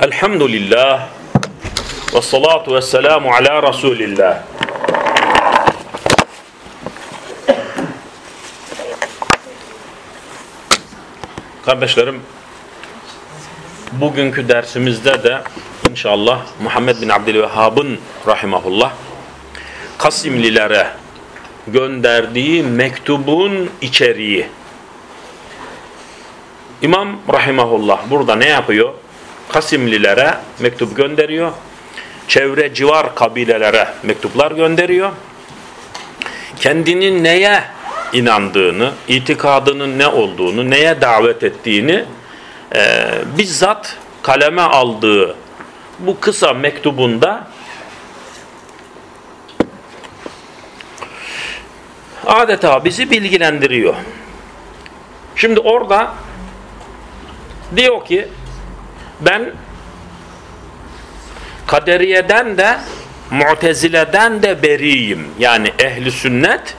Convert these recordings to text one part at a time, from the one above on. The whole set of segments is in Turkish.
Elhamdülillah ve salatu ve selamu ala Resulillah. Kardeşlerim, bugünkü dersimizde de inşallah Muhammed bin Abdülvehhab'ın rahimahullah Kasimlilere gönderdiği mektubun içeriği. İmam rahimahullah burada ne yapıyor? Kasimlilere mektup gönderiyor. Çevre civar kabilelere mektuplar gönderiyor. Kendinin neye inandığını, itikadının ne olduğunu, neye davet ettiğini e, bizzat kaleme aldığı bu kısa mektubunda adeta bizi bilgilendiriyor. Şimdi orada diyor ki ben kaderiyeden de mu'tezileden de beriyim. Yani ehli sünnet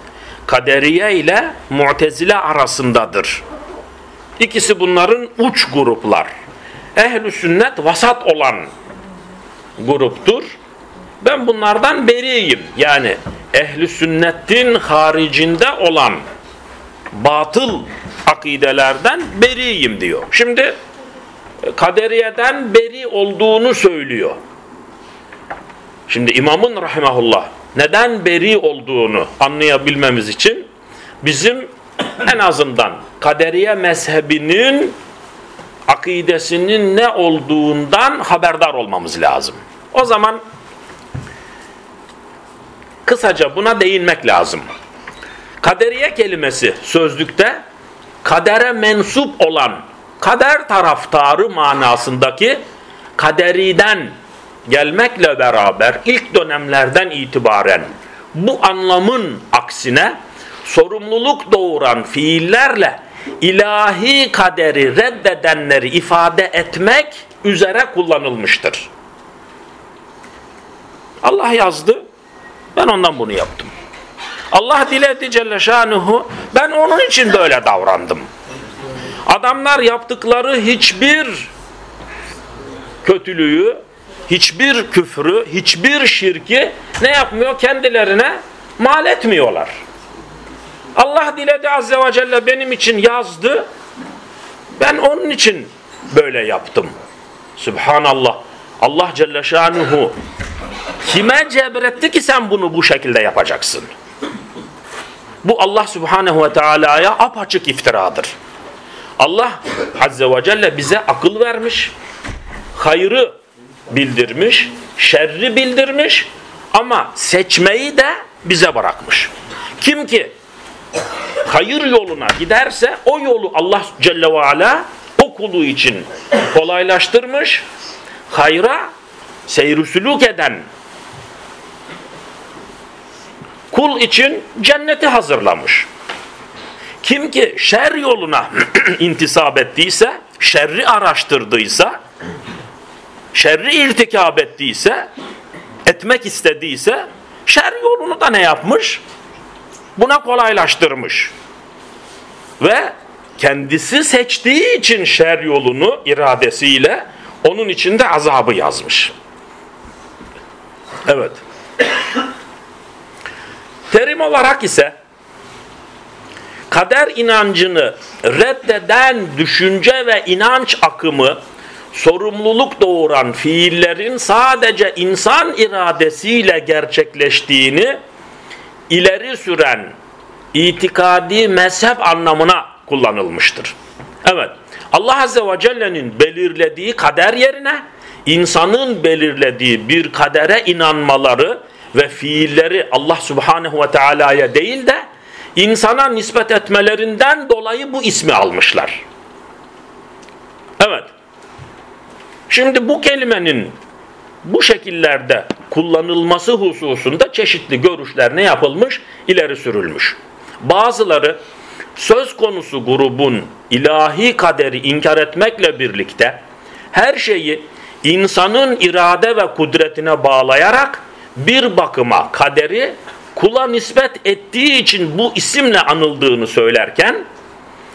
kaderiye ile mu'tezile arasındadır. İkisi bunların uç gruplar. Ehli sünnet vasat olan gruptur. Ben bunlardan beriyim. Yani ehli sünnetin haricinde olan batıl akidelerden beriyim diyor. Şimdi kaderiyeden beri olduğunu söylüyor. Şimdi imamın rahimahullah neden beri olduğunu anlayabilmemiz için bizim en azından kaderiye mezhebinin akidesinin ne olduğundan haberdar olmamız lazım. O zaman kısaca buna değinmek lazım. Kaderiye kelimesi sözlükte kadere mensup olan kader taraftarı manasındaki kaderiden gelmekle beraber ilk dönemlerden itibaren bu anlamın aksine sorumluluk doğuran fiillerle ilahi kaderi reddedenleri ifade etmek üzere kullanılmıştır. Allah yazdı, ben ondan bunu yaptım. Allah diledi Celle Şanuhu, ben onun için böyle davrandım. Adamlar yaptıkları hiçbir kötülüğü, hiçbir küfrü, hiçbir şirki ne yapmıyor? Kendilerine mal etmiyorlar. Allah diledi Azze ve Celle benim için yazdı. Ben onun için böyle yaptım. Subhanallah. Allah Celle Şanuhu kime cebretti ki sen bunu bu şekilde yapacaksın? Bu Allah Subhanahu ve Teala'ya apaçık iftiradır. Allah Azze ve Celle bize akıl vermiş, hayrı bildirmiş, şerri bildirmiş ama seçmeyi de bize bırakmış. Kim ki hayır yoluna giderse o yolu Allah Celle ve Ala o kulu için kolaylaştırmış, hayra seyrusuluk eden kul için cenneti hazırlamış. Kim ki şer yoluna intisap ettiyse, şerri araştırdıysa, şerri irtikab ettiyse, etmek istediyse, şer yolunu da ne yapmış? Buna kolaylaştırmış. Ve kendisi seçtiği için şer yolunu iradesiyle onun içinde azabı yazmış. Evet. Terim olarak ise kader inancını reddeden düşünce ve inanç akımı sorumluluk doğuran fiillerin sadece insan iradesiyle gerçekleştiğini ileri süren itikadi mezhep anlamına kullanılmıştır. Evet. Allah Azze ve Celle'nin belirlediği kader yerine insanın belirlediği bir kadere inanmaları ve fiilleri Allah Subhanahu ve Teala'ya değil de insana nispet etmelerinden dolayı bu ismi almışlar. Evet. Şimdi bu kelimenin bu şekillerde kullanılması hususunda çeşitli görüşler ne yapılmış? İleri sürülmüş. Bazıları söz konusu grubun ilahi kaderi inkar etmekle birlikte her şeyi insanın irade ve kudretine bağlayarak bir bakıma kaderi kula nispet ettiği için bu isimle anıldığını söylerken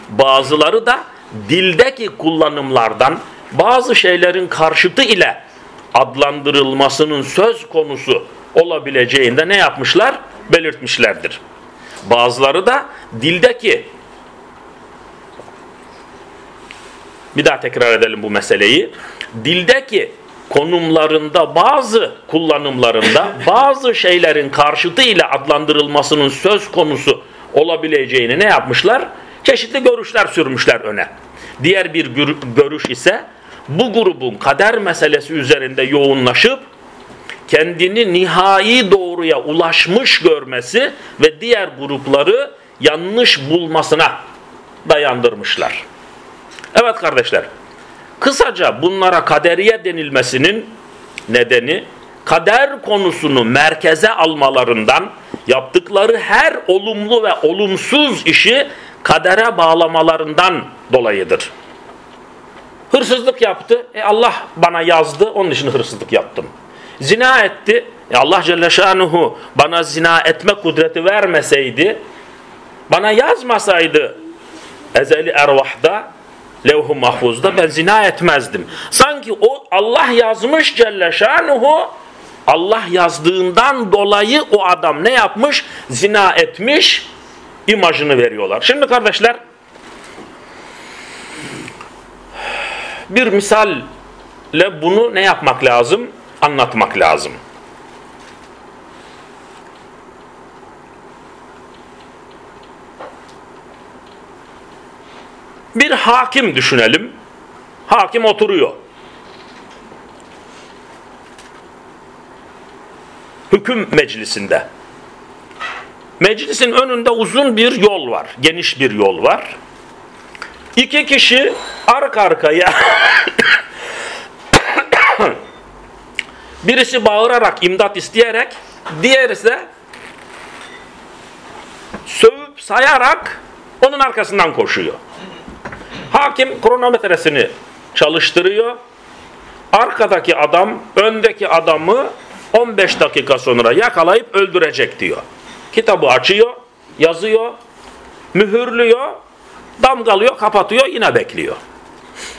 bazıları da dildeki kullanımlardan bazı şeylerin karşıtı ile adlandırılmasının söz konusu olabileceğinde ne yapmışlar? Belirtmişlerdir. Bazıları da dildeki bir daha tekrar edelim bu meseleyi. Dildeki konumlarında bazı kullanımlarında bazı şeylerin karşıtı ile adlandırılmasının söz konusu olabileceğini ne yapmışlar? Çeşitli görüşler sürmüşler öne. Diğer bir görüş ise bu grubun kader meselesi üzerinde yoğunlaşıp kendini nihai doğruya ulaşmış görmesi ve diğer grupları yanlış bulmasına dayandırmışlar. Evet kardeşler, kısaca bunlara kaderiye denilmesinin nedeni kader konusunu merkeze almalarından yaptıkları her olumlu ve olumsuz işi kadere bağlamalarından dolayıdır. Hırsızlık yaptı. E Allah bana yazdı. Onun için hırsızlık yaptım. Zina etti. E Allah Celle Şanuhu bana zina etme kudreti vermeseydi, bana yazmasaydı ezeli ervahda, levh-u mahfuzda ben zina etmezdim. Sanki o Allah yazmış Celle Şanuhu, Allah yazdığından dolayı o adam ne yapmış? Zina etmiş imajını veriyorlar. Şimdi kardeşler bir misalle bunu ne yapmak lazım? Anlatmak lazım. Bir hakim düşünelim. Hakim oturuyor. Hüküm meclisinde. Meclisin önünde uzun bir yol var. Geniş bir yol var. İki kişi arka arkaya birisi bağırarak imdat isteyerek diğeri ise sövüp sayarak onun arkasından koşuyor. Hakim kronometresini çalıştırıyor. Arkadaki adam öndeki adamı 15 dakika sonra yakalayıp öldürecek diyor. Kitabı açıyor, yazıyor, mühürlüyor damgalıyor, kapatıyor, yine bekliyor.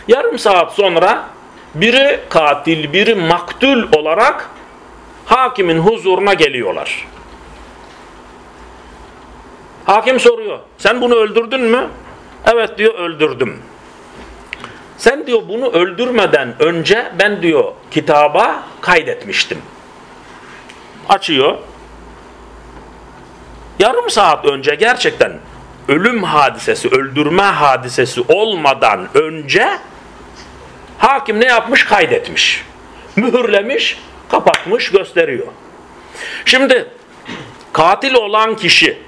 Yarım saat sonra biri katil, biri maktul olarak hakimin huzuruna geliyorlar. Hakim soruyor, sen bunu öldürdün mü? Evet diyor, öldürdüm. Sen diyor bunu öldürmeden önce ben diyor kitaba kaydetmiştim. Açıyor. Yarım saat önce gerçekten ölüm hadisesi, öldürme hadisesi olmadan önce hakim ne yapmış? Kaydetmiş. Mühürlemiş, kapatmış, gösteriyor. Şimdi katil olan kişi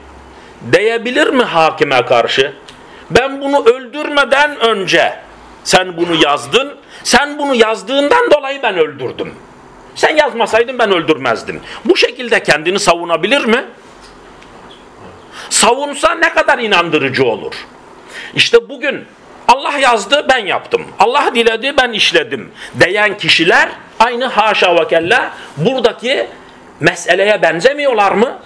diyebilir mi hakime karşı? Ben bunu öldürmeden önce sen bunu yazdın. Sen bunu yazdığından dolayı ben öldürdüm. Sen yazmasaydın ben öldürmezdim. Bu şekilde kendini savunabilir mi? savunsa ne kadar inandırıcı olur. İşte bugün Allah yazdı ben yaptım. Allah diledi ben işledim diyen kişiler aynı haşa ve kella buradaki meseleye benzemiyorlar mı?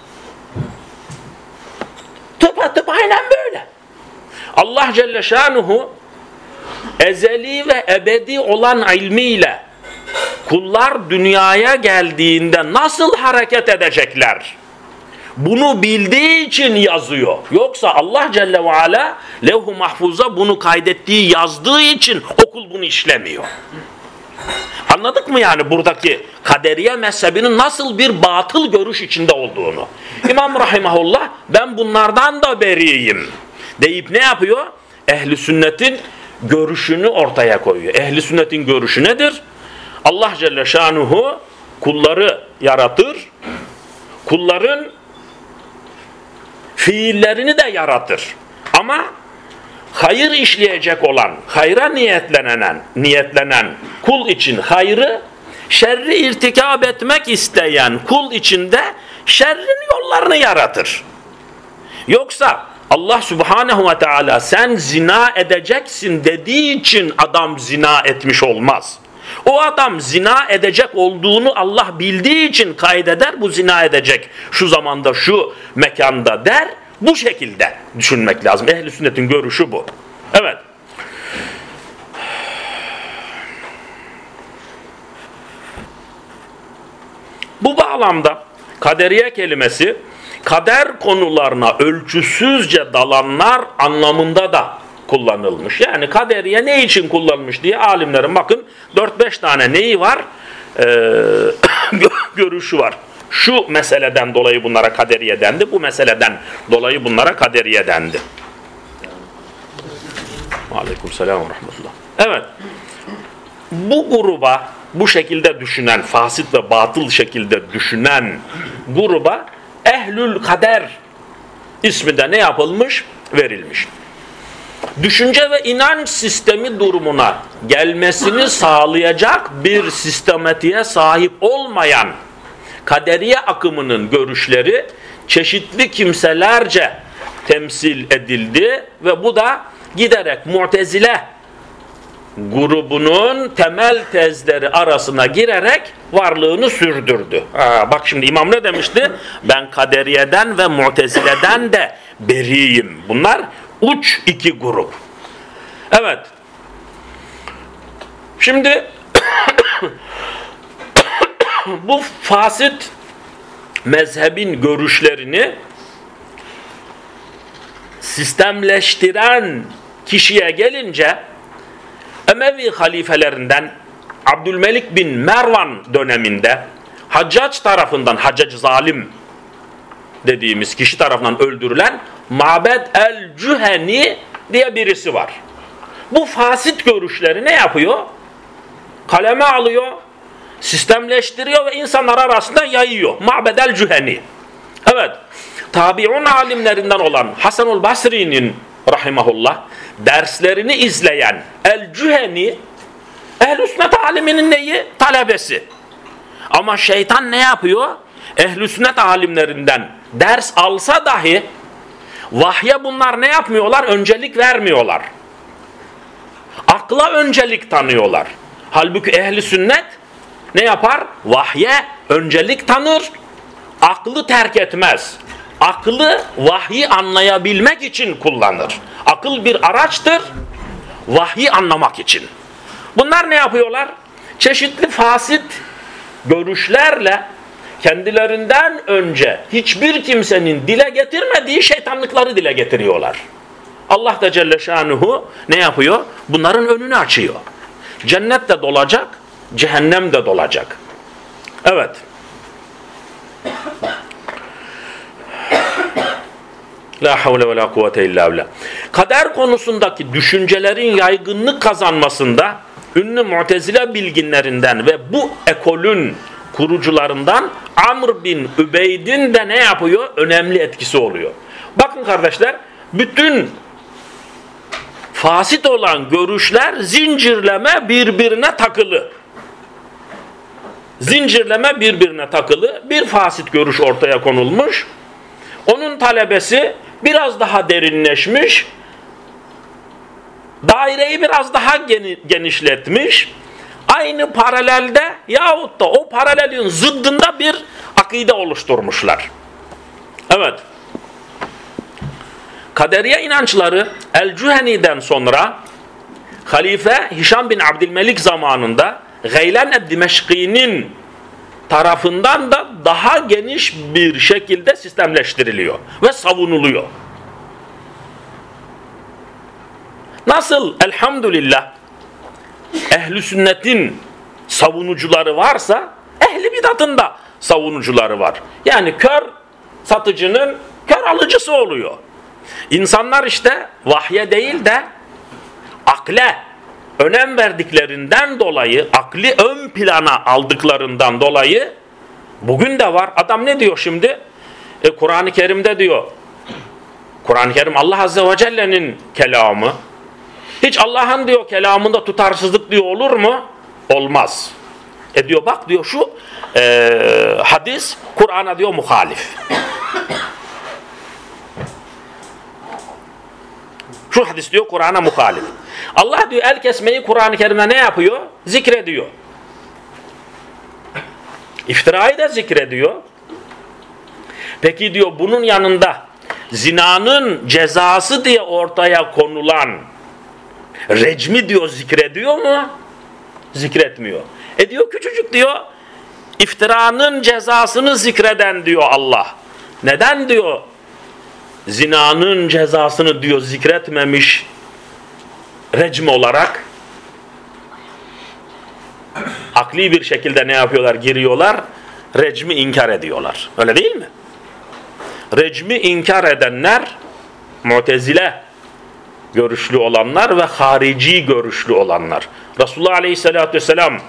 Tıpatıp aynen böyle. Allah Celle Şanuhu ezeli ve ebedi olan ilmiyle kullar dünyaya geldiğinde nasıl hareket edecekler? bunu bildiği için yazıyor. Yoksa Allah Celle ve Ala levh-u mahfuza bunu kaydettiği yazdığı için okul bunu işlemiyor. Anladık mı yani buradaki kaderiye mezhebinin nasıl bir batıl görüş içinde olduğunu? İmam Rahimahullah ben bunlardan da beriyim deyip ne yapıyor? Ehli sünnetin görüşünü ortaya koyuyor. Ehli sünnetin görüşü nedir? Allah Celle Şanuhu kulları yaratır. Kulların fiillerini de yaratır. Ama hayır işleyecek olan, hayra niyetlenen, niyetlenen kul için hayrı, şerri irtikab etmek isteyen kul içinde şerrin yollarını yaratır. Yoksa Allah subhanehu ve teala sen zina edeceksin dediği için adam zina etmiş olmaz. O adam zina edecek olduğunu Allah bildiği için kaydeder bu zina edecek. Şu zamanda şu mekanda der bu şekilde düşünmek lazım. Ehli sünnetin görüşü bu. Evet. Bu bağlamda kaderiye kelimesi kader konularına ölçüsüzce dalanlar anlamında da kullanılmış. Yani kaderiye ne için kullanılmış diye alimlerin bakın 4-5 tane neyi var? Ee, görüşü var. Şu meseleden dolayı bunlara kaderiye dendi. Bu meseleden dolayı bunlara kaderiye dendi. Aleyküm selam ve rahmetullah. Evet. Bu gruba bu şekilde düşünen, fasit ve batıl şekilde düşünen gruba ehlül kader ismi de ne yapılmış? Verilmiş. Düşünce ve inanç sistemi durumuna gelmesini sağlayacak bir sistematiğe sahip olmayan kaderiye akımının görüşleri çeşitli kimselerce temsil edildi ve bu da giderek mutezile grubunun temel tezleri arasına girerek varlığını sürdürdü. Ha, bak şimdi imam ne demişti? Ben kaderiyeden ve mutezileden de beriyim. Bunlar uç iki grup. Evet. Şimdi bu fasit mezhebin görüşlerini sistemleştiren kişiye gelince Emevi halifelerinden Abdülmelik bin Mervan döneminde Haccac tarafından, Haccac zalim dediğimiz kişi tarafından öldürülen Mabed el-Cüheni diye birisi var. Bu fasit görüşleri ne yapıyor? Kaleme alıyor, sistemleştiriyor ve insanlar arasında yayıyor. Mabed el-Cüheni. Evet, tabiun alimlerinden olan Hasanul Basri'nin rahimahullah derslerini izleyen El-Cüheni Ehl-i Sünnet aliminin neyi? Talebesi. Ama şeytan ne yapıyor? Ehl-i Sünnet alimlerinden ders alsa dahi vahye bunlar ne yapmıyorlar? Öncelik vermiyorlar. Akla öncelik tanıyorlar. Halbuki ehli sünnet ne yapar? Vahye öncelik tanır, aklı terk etmez. Aklı vahyi anlayabilmek için kullanır. Akıl bir araçtır, vahyi anlamak için. Bunlar ne yapıyorlar? Çeşitli fasit görüşlerle kendilerinden önce hiçbir kimsenin dile getirmediği şeytanlıkları dile getiriyorlar. Allah da Celle Şanuhu ne yapıyor? Bunların önünü açıyor. Cennet de dolacak, cehennem de dolacak. Evet. La havle ve la kuvvete illa billah. Kader konusundaki düşüncelerin yaygınlık kazanmasında ünlü mutezile bilginlerinden ve bu ekolün kurucularından Amr bin Übeyd'in de ne yapıyor? Önemli etkisi oluyor. Bakın kardeşler, bütün fasit olan görüşler zincirleme birbirine takılı. Zincirleme birbirine takılı. Bir fasit görüş ortaya konulmuş. Onun talebesi biraz daha derinleşmiş. Daireyi biraz daha genişletmiş. Aynı paralelde yahut da o paralelin zıddında bir akide oluşturmuşlar. Evet. Kaderiye inançları El-Cüheni'den sonra Halife Hişam bin Abdülmelik zamanında Geylan Dimeşki'nin tarafından da daha geniş bir şekilde sistemleştiriliyor ve savunuluyor. Nasıl elhamdülillah ehli sünnetin savunucuları varsa ehli bidatın da savunucuları var. Yani kör satıcının kör alıcısı oluyor. İnsanlar işte vahye değil de akle önem verdiklerinden dolayı, akli ön plana aldıklarından dolayı bugün de var. Adam ne diyor şimdi? E, Kur'an-ı Kerim'de diyor. Kur'an-ı Kerim Allah Azze ve Celle'nin kelamı. Hiç Allah'ın diyor kelamında tutarsızlık diyor olur mu? Olmaz. E diyor bak diyor şu e, hadis Kur'an'a diyor muhalif. Şu hadis diyor Kur'an'a muhalif. Allah diyor el kesmeyi Kur'an-ı Kerim'de ne yapıyor? Zikrediyor. İftirayı da zikrediyor. Peki diyor bunun yanında zinanın cezası diye ortaya konulan recmi diyor zikrediyor mu? Zikretmiyor. E diyor küçücük diyor iftiranın cezasını zikreden diyor Allah. Neden diyor zinanın cezasını diyor zikretmemiş recm olarak akli bir şekilde ne yapıyorlar? Giriyorlar, recmi inkar ediyorlar. Öyle değil mi? Recmi inkar edenler mutezile görüşlü olanlar ve harici görüşlü olanlar. Resulullah Aleyhisselatü Vesselam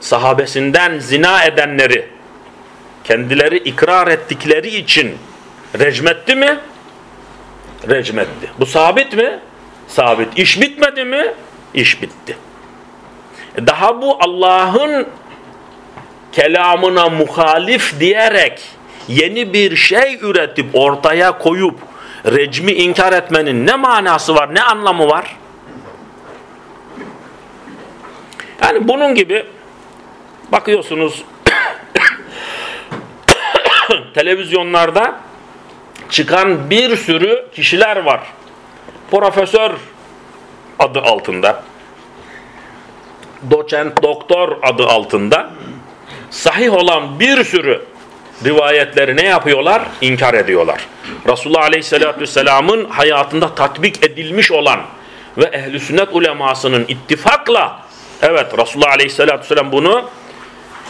sahabesinden zina edenleri kendileri ikrar ettikleri için recmetti mi? Recmetti. Bu sabit mi? Sabit. İş bitmedi mi? İş bitti. Daha bu Allah'ın kelamına muhalif diyerek yeni bir şey üretip ortaya koyup recmi inkar etmenin ne manası var, ne anlamı var? Yani bunun gibi bakıyorsunuz televizyonlarda çıkan bir sürü kişiler var. Profesör adı altında, doçent, doktor adı altında sahih olan bir sürü rivayetleri ne yapıyorlar? İnkar ediyorlar. Resulullah Aleyhisselatü Vesselam'ın hayatında tatbik edilmiş olan ve ehli sünnet ulemasının ittifakla evet Resulullah Aleyhisselatü Vesselam bunu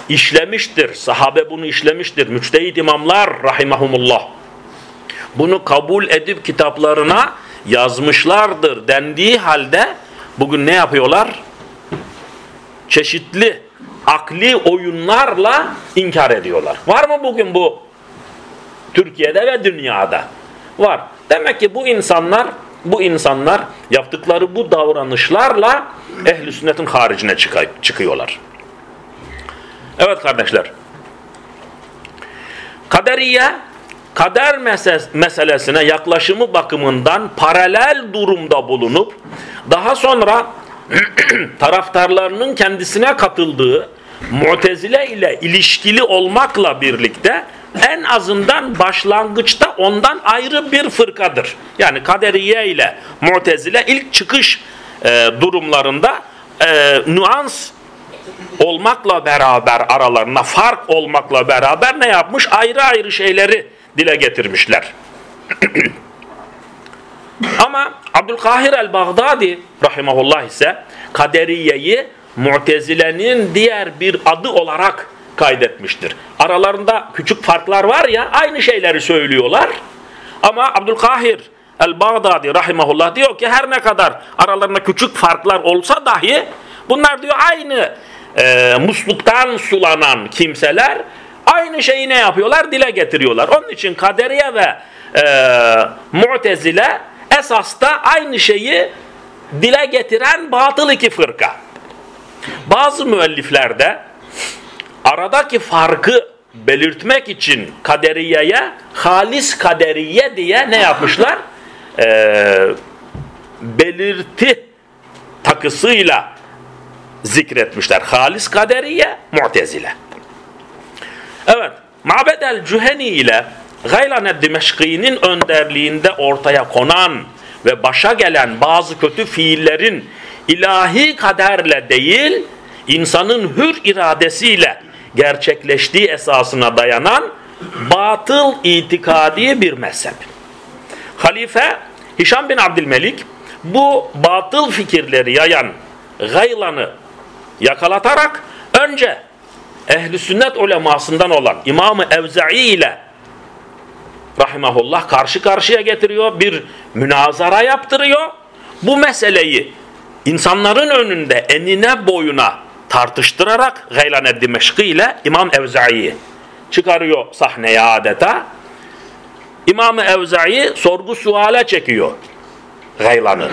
işlemiştir. Sahabe bunu işlemiştir. Müçtehid imamlar rahimahumullah. Bunu kabul edip kitaplarına yazmışlardır dendiği halde bugün ne yapıyorlar? Çeşitli akli oyunlarla inkar ediyorlar. Var mı bugün bu? Türkiye'de ve dünyada. Var. Demek ki bu insanlar bu insanlar yaptıkları bu davranışlarla ehl sünnetin haricine çıkıyorlar. Evet kardeşler. Kaderiye kader meselesine yaklaşımı bakımından paralel durumda bulunup daha sonra taraftarlarının kendisine katıldığı Mu'tezile ile ilişkili olmakla birlikte en azından başlangıçta ondan ayrı bir fırkadır. Yani Kaderiye ile Mu'tezile ilk çıkış e, durumlarında e, nüans olmakla beraber aralarına fark olmakla beraber ne yapmış? Ayrı ayrı şeyleri dile getirmişler. Ama Abdülkahir el-Baghdadi rahimahullah ise Kaderiye'yi Mu'tezile'nin diğer bir adı olarak kaydetmiştir. Aralarında küçük farklar var ya aynı şeyleri söylüyorlar. Ama Abdülkahir el-Baghdadi rahimahullah diyor ki her ne kadar aralarında küçük farklar olsa dahi bunlar diyor aynı e, musluktan sulanan kimseler aynı şeyi ne yapıyorlar? Dile getiriyorlar. Onun için kaderiye ve e, mu'tezile esasta aynı şeyi dile getiren batıl iki fırka. Bazı müelliflerde aradaki farkı belirtmek için kaderiyeye halis kaderiye diye ne yapmışlar? Ee, belirti takısıyla zikretmişler. Halis kaderiye, mu'tezile. Evet, Ma'bed el-Cüheni ile Gaylan Dimeşki'nin önderliğinde ortaya konan ve başa gelen bazı kötü fiillerin ilahi kaderle değil, insanın hür iradesiyle gerçekleştiği esasına dayanan batıl itikadi bir mezhep. Halife Hişam bin Abdülmelik bu batıl fikirleri yayan Gaylan'ı yakalatarak önce ehli sünnet ulemasından olan İmam-ı Evza'i ile rahimahullah karşı karşıya getiriyor. Bir münazara yaptırıyor. Bu meseleyi insanların önünde enine boyuna tartıştırarak Gaylan Dimeşki ile İmam Evza'iyi çıkarıyor sahneye adeta. İmam Evza'i sorgu suale çekiyor Gaylan'ı.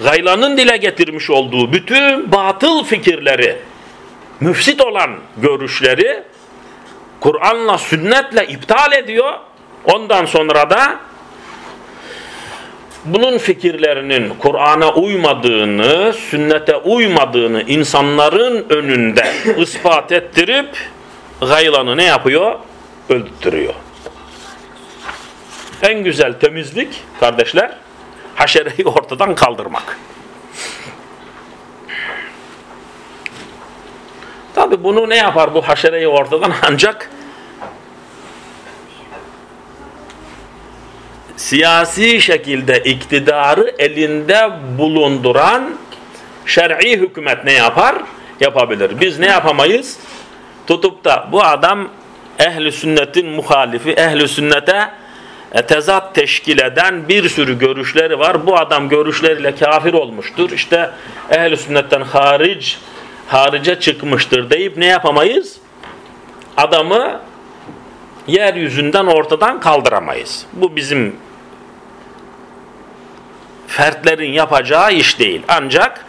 Gaylan'ın dile getirmiş olduğu bütün batıl fikirleri, müfsit olan görüşleri Kur'an'la, sünnetle iptal ediyor. Ondan sonra da bunun fikirlerinin Kur'an'a uymadığını, sünnete uymadığını insanların önünde ispat ettirip gaylanı ne yapıyor? Öldürtüyor. En güzel temizlik kardeşler haşereyi ortadan kaldırmak. Tabi bunu ne yapar bu haşereyi ortadan ancak siyasi şekilde iktidarı elinde bulunduran şer'i hükümet ne yapar? Yapabilir. Biz ne yapamayız? Tutup da bu adam ehli sünnetin muhalifi, ehli sünnete tezat teşkil eden bir sürü görüşleri var. Bu adam görüşleriyle kafir olmuştur. İşte ehli sünnetten haric harice çıkmıştır deyip ne yapamayız? Adamı yeryüzünden ortadan kaldıramayız. Bu bizim fertlerin yapacağı iş değil. Ancak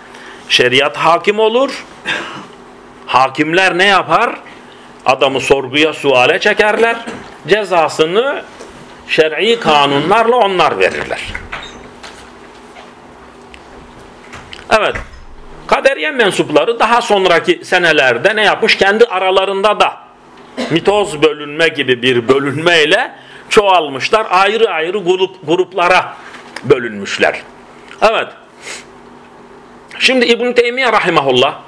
şeriat hakim olur. Hakimler ne yapar? Adamı sorguya suale çekerler. Cezasını şer'i kanunlarla onlar verirler. Evet. Kaderiye mensupları daha sonraki senelerde ne yapmış? Kendi aralarında da mitoz bölünme gibi bir bölünmeyle çoğalmışlar. Ayrı ayrı grup, gruplara bölünmüşler. Evet. Şimdi İbn Teymiye rahimahullah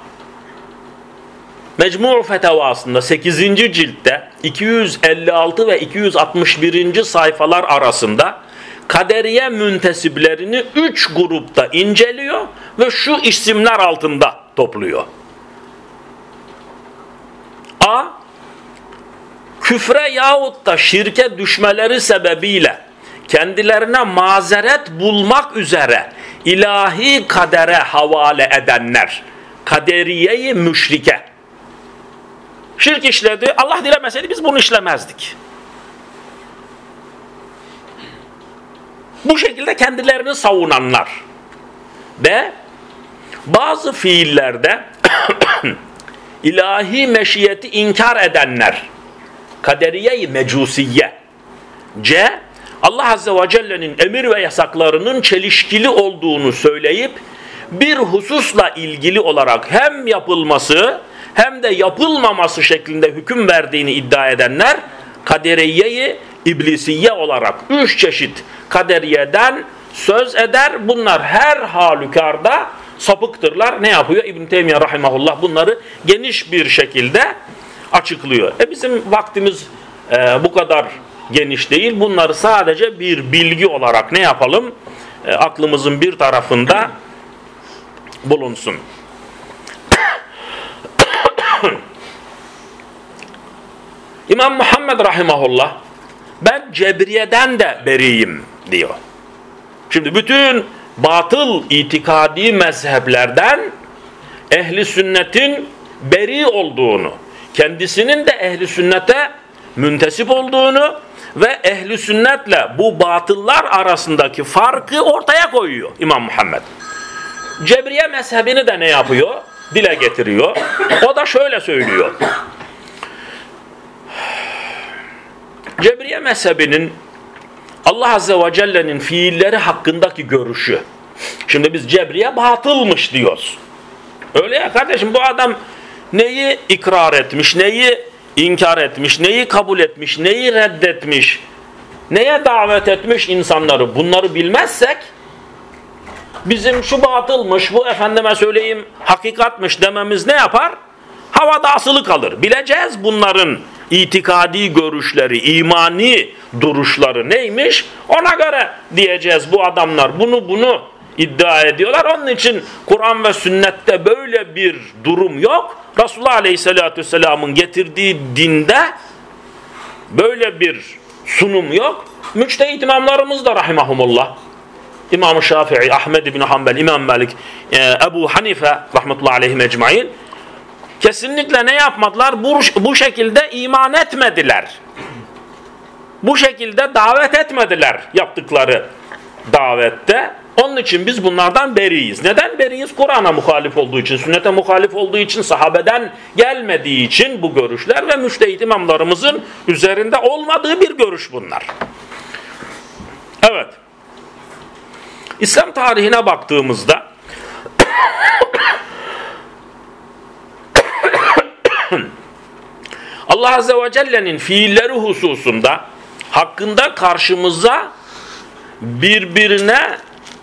Mecmu' Fetavasında 8. ciltte 256 ve 261. sayfalar arasında kaderiye müntesiblerini 3 grupta inceliyor ve şu isimler altında topluyor. A. Küfre yahut da şirke düşmeleri sebebiyle kendilerine mazeret bulmak üzere ilahi kadere havale edenler. Kaderiyeyi müşrike. Şirk işledi. Allah dilemeseydi biz bunu işlemezdik. Bu şekilde kendilerini savunanlar ve bazı fiillerde ilahi meşiyeti inkar edenler kaderiye-i mecusiye C Allah Azze ve Celle'nin emir ve yasaklarının çelişkili olduğunu söyleyip bir hususla ilgili olarak hem yapılması hem de yapılmaması şeklinde hüküm verdiğini iddia edenler kaderiyeyi iblisiye olarak üç çeşit kaderiyeden söz eder. Bunlar her halükarda sapıktırlar. Ne yapıyor? İbn Teymiye rahimahullah bunları geniş bir şekilde açıklıyor. E bizim vaktimiz e, bu kadar geniş değil. Bunları sadece bir bilgi olarak ne yapalım? E, aklımızın bir tarafında bulunsun. İmam Muhammed Rahimahullah ben Cebriye'den de beriyim diyor. Şimdi bütün batıl itikadi mezheplerden ehli sünnetin beri olduğunu, kendisinin de ehli sünnete müntesip olduğunu ve ehli sünnetle bu batıllar arasındaki farkı ortaya koyuyor İmam Muhammed. Cebriye mezhebini de ne yapıyor? Dile getiriyor. O da şöyle söylüyor. Cebriye mezhebinin Allah Azze ve Celle'nin fiilleri hakkındaki görüşü. Şimdi biz Cebriye batılmış diyoruz. Öyle ya kardeşim bu adam neyi ikrar etmiş, neyi inkar etmiş, neyi kabul etmiş, neyi reddetmiş, neye davet etmiş insanları bunları bilmezsek bizim şu batılmış, bu efendime söyleyeyim hakikatmış dememiz ne yapar? Havada asılı kalır. Bileceğiz bunların itikadi görüşleri, imani duruşları neymiş? Ona göre diyeceğiz bu adamlar bunu bunu iddia ediyorlar. Onun için Kur'an ve sünnette böyle bir durum yok. Resulullah Aleyhisselatü Vesselam'ın getirdiği dinde böyle bir sunum yok. Müçtehit imamlarımız da rahimahumullah. İmam-ı Şafii, Ahmed bin Hanbel, İmam Malik, e, Ebu Hanife rahmetullahi aleyhi mecmain kesinlikle ne yapmadılar? Bu, bu şekilde iman etmediler. Bu şekilde davet etmediler yaptıkları davette. Onun için biz bunlardan beriyiz. Neden beriyiz? Kur'an'a muhalif olduğu için, sünnete muhalif olduğu için, sahabeden gelmediği için bu görüşler ve müştehit imamlarımızın üzerinde olmadığı bir görüş bunlar. Evet. İslam tarihine baktığımızda Allah Azze ve Celle'nin fiilleri hususunda hakkında karşımıza birbirine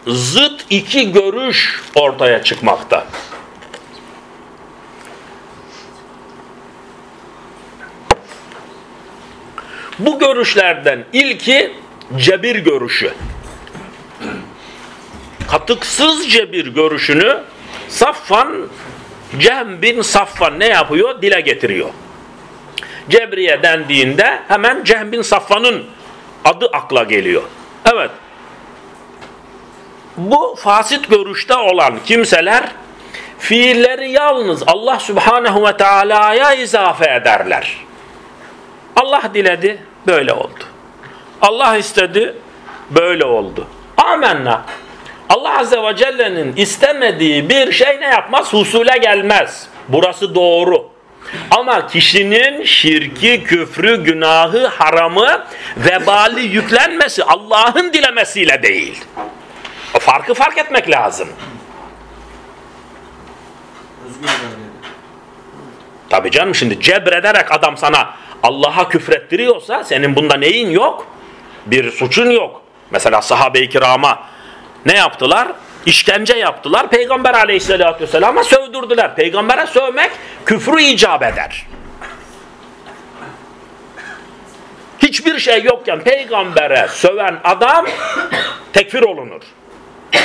zıt iki görüş ortaya çıkmakta. Bu görüşlerden ilki cebir görüşü. Katıksız cebir görüşünü Safvan Cehm bin Safvan ne yapıyor? Dile getiriyor. Cebriye dendiğinde hemen Cehm bin Safvan'ın adı akla geliyor. Evet. Bu fasit görüşte olan kimseler fiilleri yalnız Allah Subhanahu ve Taala'ya izafe ederler. Allah diledi, böyle oldu. Allah istedi, böyle oldu. Amenna. Allah Azze ve Celle'nin istemediği bir şey ne yapmaz? Husule gelmez. Burası doğru. Ama kişinin şirki, küfrü, günahı, haramı, vebali yüklenmesi Allah'ın dilemesiyle değil. O farkı fark etmek lazım. Tabi canım şimdi cebrederek adam sana Allah'a küfrettiriyorsa senin bunda neyin yok? Bir suçun yok. Mesela sahabe-i kirama ne yaptılar? İşkence yaptılar. Peygamber aleyhissalatü vesselam'a sövdürdüler. Peygambere sövmek küfrü icap eder. Hiçbir şey yokken peygambere söven adam tekfir olunur.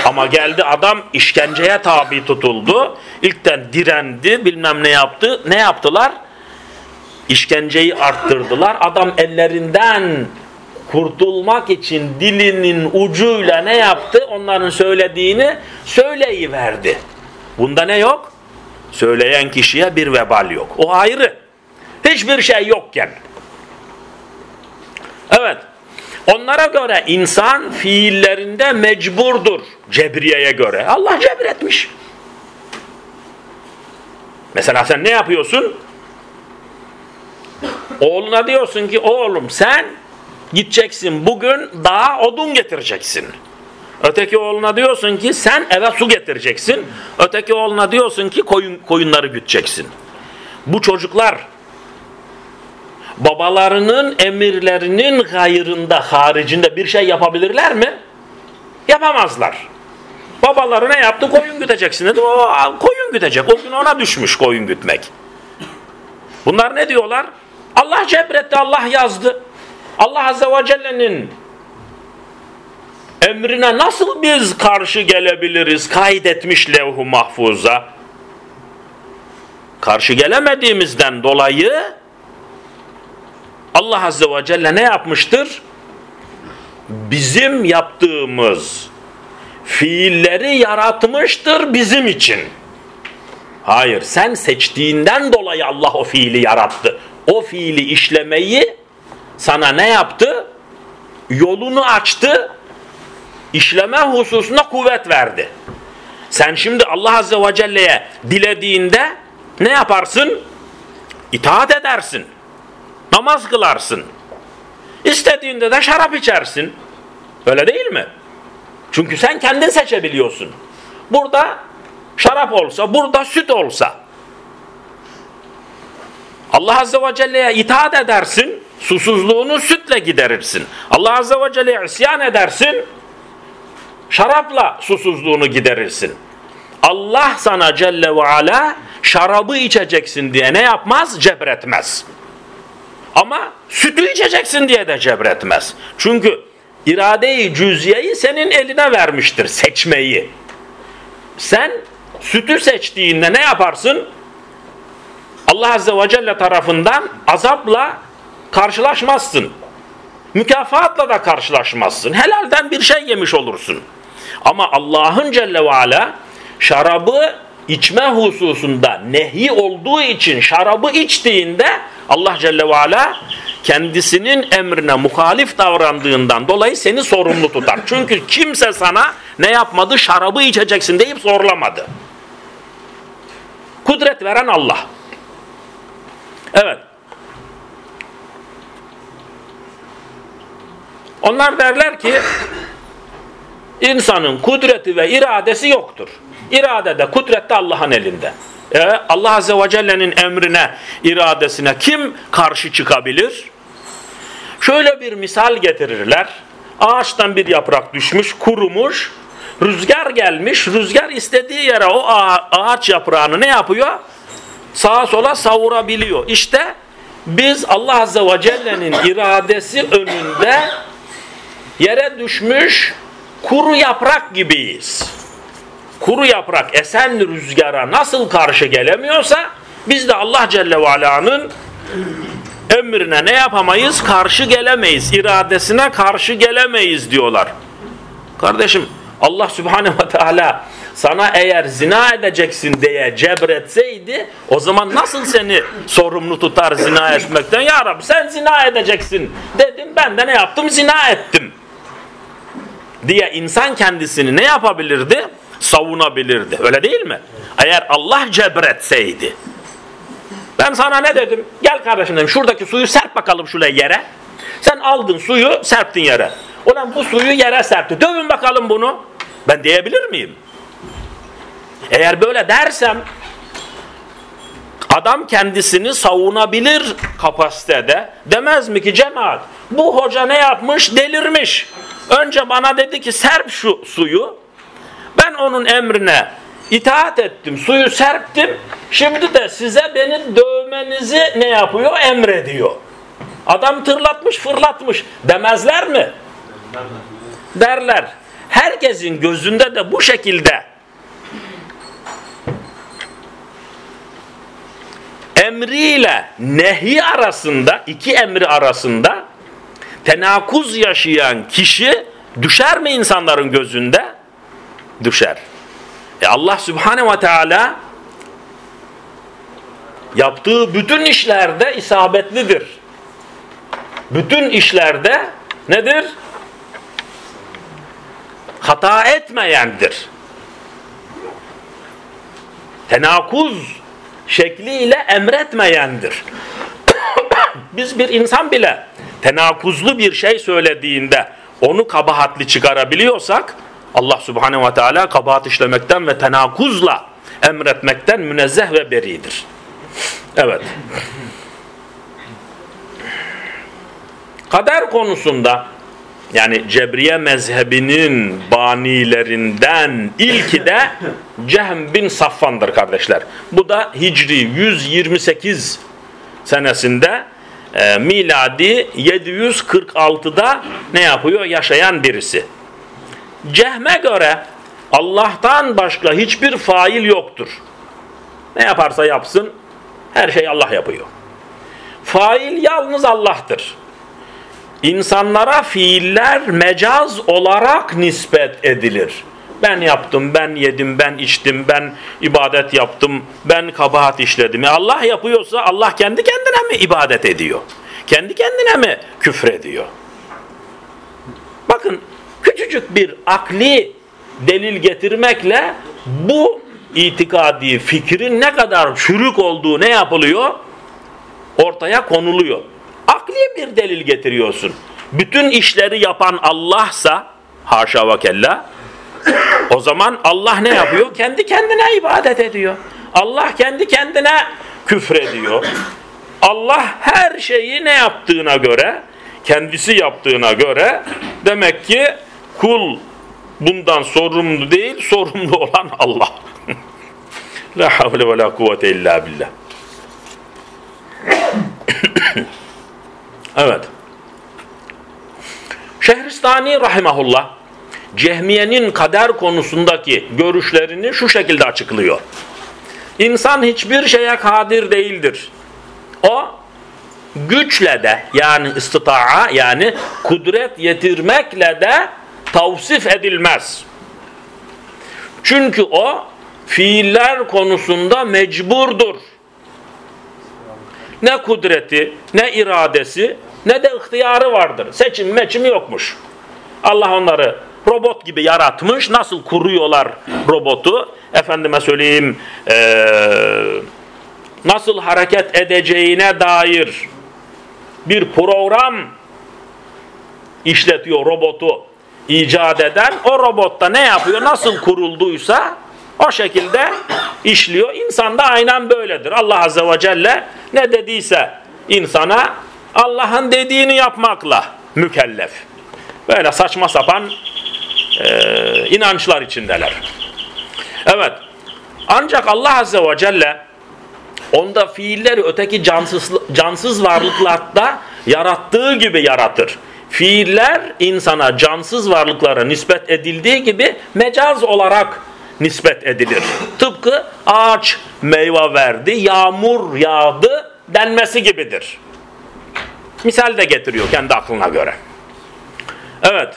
Ama geldi adam işkenceye tabi tutuldu. İlkten direndi bilmem ne yaptı. Ne yaptılar? İşkenceyi arttırdılar. Adam ellerinden kurtulmak için dilinin ucuyla ne yaptı? Onların söylediğini söyleyiverdi. Bunda ne yok? Söyleyen kişiye bir vebal yok. O ayrı. Hiçbir şey yokken. Evet. Onlara göre insan fiillerinde mecburdur. Cebriye'ye göre. Allah cebretmiş. Mesela sen ne yapıyorsun? Oğluna diyorsun ki oğlum sen gideceksin bugün dağa odun getireceksin. Öteki oğluna diyorsun ki sen eve su getireceksin. Öteki oğluna diyorsun ki koyun, koyunları güteceksin. Bu çocuklar babalarının emirlerinin gayrında, haricinde bir şey yapabilirler mi? Yapamazlar. Babaları ne yaptı? Koyun güteceksin dedi. O koyun gütecek. O gün ona düşmüş koyun gütmek. Bunlar ne diyorlar? Allah cebretti, Allah yazdı. Allah Azze ve Celle'nin emrine nasıl biz karşı gelebiliriz? Kaydetmiş levh-u mahfuza. Karşı gelemediğimizden dolayı Allah Azze ve Celle ne yapmıştır? Bizim yaptığımız fiilleri yaratmıştır bizim için. Hayır sen seçtiğinden dolayı Allah o fiili yarattı. O fiili işlemeyi sana ne yaptı? Yolunu açtı. İşleme hususunda kuvvet verdi. Sen şimdi Allah Azze ve Celle'ye dilediğinde ne yaparsın? İtaat edersin. Namaz kılarsın. İstediğinde de şarap içersin. Öyle değil mi? Çünkü sen kendin seçebiliyorsun. Burada şarap olsa, burada süt olsa. Allah Azze ve Celle'ye itaat edersin, susuzluğunu sütle giderirsin. Allah Azze ve Celle'ye isyan edersin, şarapla susuzluğunu giderirsin. Allah sana Celle ve Ala şarabı içeceksin diye ne yapmaz? Cebretmez. Ama sütü içeceksin diye de cebretmez. Çünkü iradeyi cüziyeyi senin eline vermiştir seçmeyi. Sen sütü seçtiğinde ne yaparsın? Allah Azze ve Celle tarafından azapla karşılaşmazsın. Mükafatla da karşılaşmazsın. Helalden bir şey yemiş olursun. Ama Allah'ın Celle ve Ala şarabı içme hususunda nehi olduğu için şarabı içtiğinde Allah Celle ve Ala kendisinin emrine muhalif davrandığından dolayı seni sorumlu tutar. Çünkü kimse sana ne yapmadı? Şarabı içeceksin deyip zorlamadı. Kudret veren Allah. Evet. Onlar derler ki insanın kudreti ve iradesi yoktur. İrade de kudret de Allah'ın elinde. E, Allah Azze ve Celle'nin emrine, iradesine kim karşı çıkabilir? Şöyle bir misal getirirler. Ağaçtan bir yaprak düşmüş, kurumuş. Rüzgar gelmiş. Rüzgar istediği yere o ağaç yaprağını ne yapıyor? Sağa sola savurabiliyor. İşte biz Allah Azze ve Celle'nin iradesi önünde yere düşmüş kuru yaprak gibiyiz. Kuru yaprak esen rüzgara nasıl karşı gelemiyorsa biz de Allah Celle ve Ala'nın emrine ne yapamayız? Karşı gelemeyiz. İradesine karşı gelemeyiz diyorlar. Kardeşim Allah Subhanahu ve Teala sana eğer zina edeceksin diye cebretseydi o zaman nasıl seni sorumlu tutar zina etmekten? Ya Rabbi sen zina edeceksin dedim ben de ne yaptım? Zina ettim. Diye insan kendisini ne yapabilirdi? Savunabilirdi. Öyle değil mi? Eğer Allah cebretseydi. Ben sana ne dedim? Gel kardeşim dedim şuradaki suyu serp bakalım şuraya yere. Sen aldın suyu serptin yere. Ulan bu suyu yere serpti. Dövün bakalım bunu. Ben diyebilir miyim? Eğer böyle dersem adam kendisini savunabilir kapasitede. Demez mi ki cemaat bu hoca ne yapmış? Delirmiş. Önce bana dedi ki serp şu suyu. Ben onun emrine itaat ettim. Suyu serptim. Şimdi de size beni dövmenizi ne yapıyor? Emrediyor. Adam tırlatmış fırlatmış demezler mi? Derler. Herkesin gözünde de bu şekilde emriyle nehi arasında, iki emri arasında tenakuz yaşayan kişi düşer mi insanların gözünde? Düşer. E Allah Subhanahu ve Teala yaptığı bütün işlerde isabetlidir. Bütün işlerde nedir? Hata etmeyendir. Tenakuz şekliyle emretmeyendir. Biz bir insan bile tenakuzlu bir şey söylediğinde onu kabahatli çıkarabiliyorsak Allah subhanehu ve teala kabahat işlemekten ve tenakuzla emretmekten münezzeh ve beridir. Evet. Kader konusunda yani Cebriye mezhebinin banilerinden ilki de Cehm bin Safvan'dır kardeşler. Bu da Hicri 128 senesinde e, miladi 746'da ne yapıyor? Yaşayan birisi. Cehme göre Allah'tan başka hiçbir fail yoktur. Ne yaparsa yapsın her şey Allah yapıyor. Fail yalnız Allah'tır. İnsanlara fiiller mecaz olarak nispet edilir. Ben yaptım, ben yedim, ben içtim, ben ibadet yaptım, ben kabahat işledim. E Allah yapıyorsa Allah kendi kendine mi ibadet ediyor? Kendi kendine mi küfrediyor? Bakın küçücük bir akli delil getirmekle bu itikadi fikrin ne kadar çürük olduğu ne yapılıyor? Ortaya konuluyor. Akli bir delil getiriyorsun. Bütün işleri yapan Allah'sa haşa ve kella o zaman Allah ne yapıyor? Kendi kendine ibadet ediyor. Allah kendi kendine küfrediyor. Allah her şeyi ne yaptığına göre kendisi yaptığına göre demek ki kul bundan sorumlu değil sorumlu olan Allah. La havle ve la kuvvete illa billah. evet. Şehristani rahimahullah Cehmiye'nin kader konusundaki görüşlerini şu şekilde açıklıyor. İnsan hiçbir şeye kadir değildir. O güçle de yani istitaa yani kudret yetirmekle de tavsif edilmez. Çünkü o fiiller konusunda mecburdur. Ne kudreti, ne iradesi, ne de ihtiyarı vardır. Seçim meçimi yokmuş. Allah onları robot gibi yaratmış. Nasıl kuruyorlar robotu? Efendime söyleyeyim ee, nasıl hareket edeceğine dair bir program işletiyor robotu icat eden. O robotta ne yapıyor? Nasıl kurulduysa o şekilde işliyor. İnsan da aynen böyledir. Allah Azze ve Celle ne dediyse insana Allah'ın dediğini yapmakla mükellef. Böyle saçma sapan e, inançlar içindeler. Evet. Ancak Allah Azze ve Celle onda fiilleri öteki cansız, cansız varlıklarda yarattığı gibi yaratır. Fiiller insana cansız varlıklara nispet edildiği gibi mecaz olarak nispet edilir. Tıpkı ağaç meyve verdi, yağmur yağdı denmesi gibidir. Misal de getiriyor kendi aklına göre. Evet.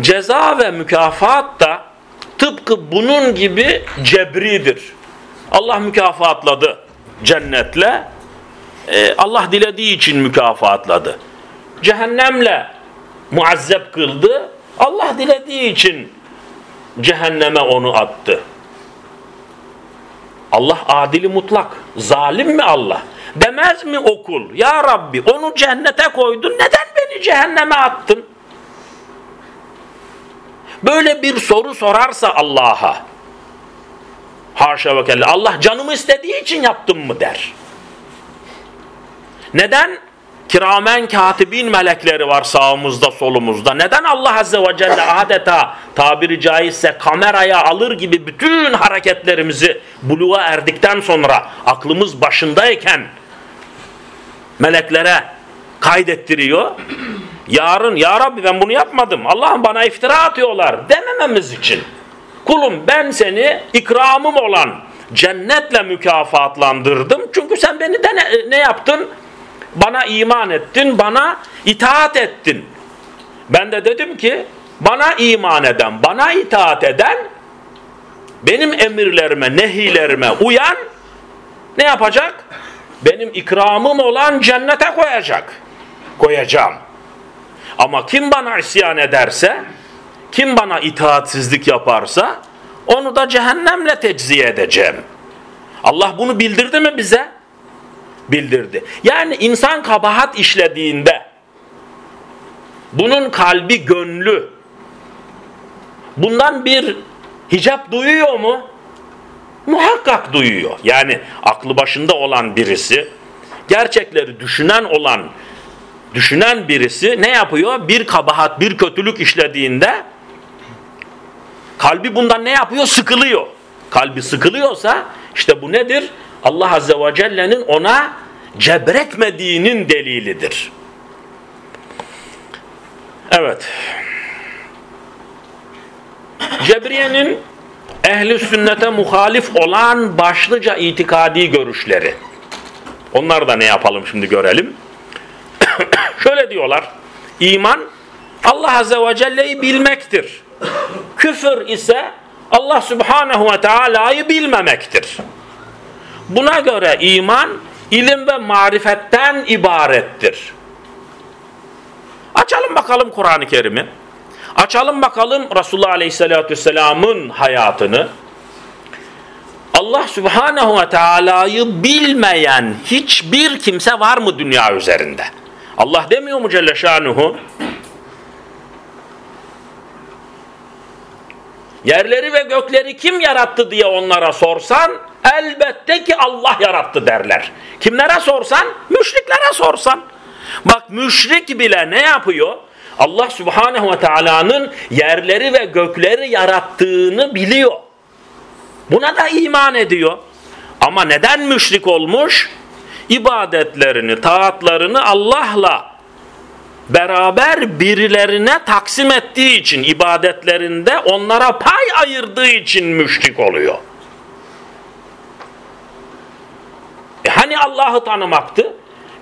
Ceza ve mükafat da tıpkı bunun gibi cebridir. Allah mükafatladı cennetle. Ee, Allah dilediği için mükafatladı. Cehennemle muazzep kıldı. Allah dilediği için cehenneme onu attı. Allah adili mutlak. Zalim mi Allah? Demez mi okul? Ya Rabbi onu cennete koydun. Neden beni cehenneme attın? Böyle bir soru sorarsa Allah'a haşa ve kella Allah canımı istediği için yaptım mı der. Neden? Kiramen katibin melekleri var sağımızda solumuzda. Neden Allah Azze ve Celle adeta tabiri caizse kameraya alır gibi bütün hareketlerimizi buluğa erdikten sonra aklımız başındayken meleklere kaydettiriyor. Yarın ya Rabbi ben bunu yapmadım. Allah'ım bana iftira atıyorlar demememiz için. Kulum ben seni ikramım olan cennetle mükafatlandırdım. Çünkü sen beni de ne, ne yaptın? Bana iman ettin, bana itaat ettin. Ben de dedim ki bana iman eden, bana itaat eden benim emirlerime, nehilerime uyan ne yapacak? Benim ikramım olan cennete koyacak. Koyacağım. Ama kim bana isyan ederse, kim bana itaatsizlik yaparsa onu da cehennemle tecziye edeceğim. Allah bunu bildirdi mi bize? Bildirdi. Yani insan kabahat işlediğinde bunun kalbi, gönlü bundan bir hicap duyuyor mu? Muhakkak duyuyor. Yani aklı başında olan birisi, gerçekleri düşünen olan düşünen birisi ne yapıyor? Bir kabahat, bir kötülük işlediğinde kalbi bundan ne yapıyor? Sıkılıyor. Kalbi sıkılıyorsa işte bu nedir? Allah Azze ve Celle'nin ona cebretmediğinin delilidir. Evet. Cebriye'nin ehli sünnete muhalif olan başlıca itikadi görüşleri. Onlar da ne yapalım şimdi görelim. Şöyle diyorlar. İman Allah Azze ve Celle'yi bilmektir. Küfür ise Allah Subhanahu ve Teala'yı bilmemektir. Buna göre iman ilim ve marifetten ibarettir. Açalım bakalım Kur'an-ı Kerim'i. Açalım bakalım Resulullah Aleyhisselatü Vesselam'ın hayatını. Allah Subhanahu ve Teala'yı bilmeyen hiçbir kimse var mı dünya üzerinde? Allah demiyor mu Celle Şanuhu? Yerleri ve gökleri kim yarattı diye onlara sorsan elbette ki Allah yarattı derler. Kimlere sorsan? Müşriklere sorsan. Bak müşrik bile ne yapıyor? Allah Subhanahu ve Taala'nın yerleri ve gökleri yarattığını biliyor. Buna da iman ediyor. Ama neden müşrik olmuş? İbadetlerini, taatlarını Allah'la beraber birilerine taksim ettiği için ibadetlerinde onlara pay ayırdığı için müşrik oluyor. E hani Allah'ı tanımaktı?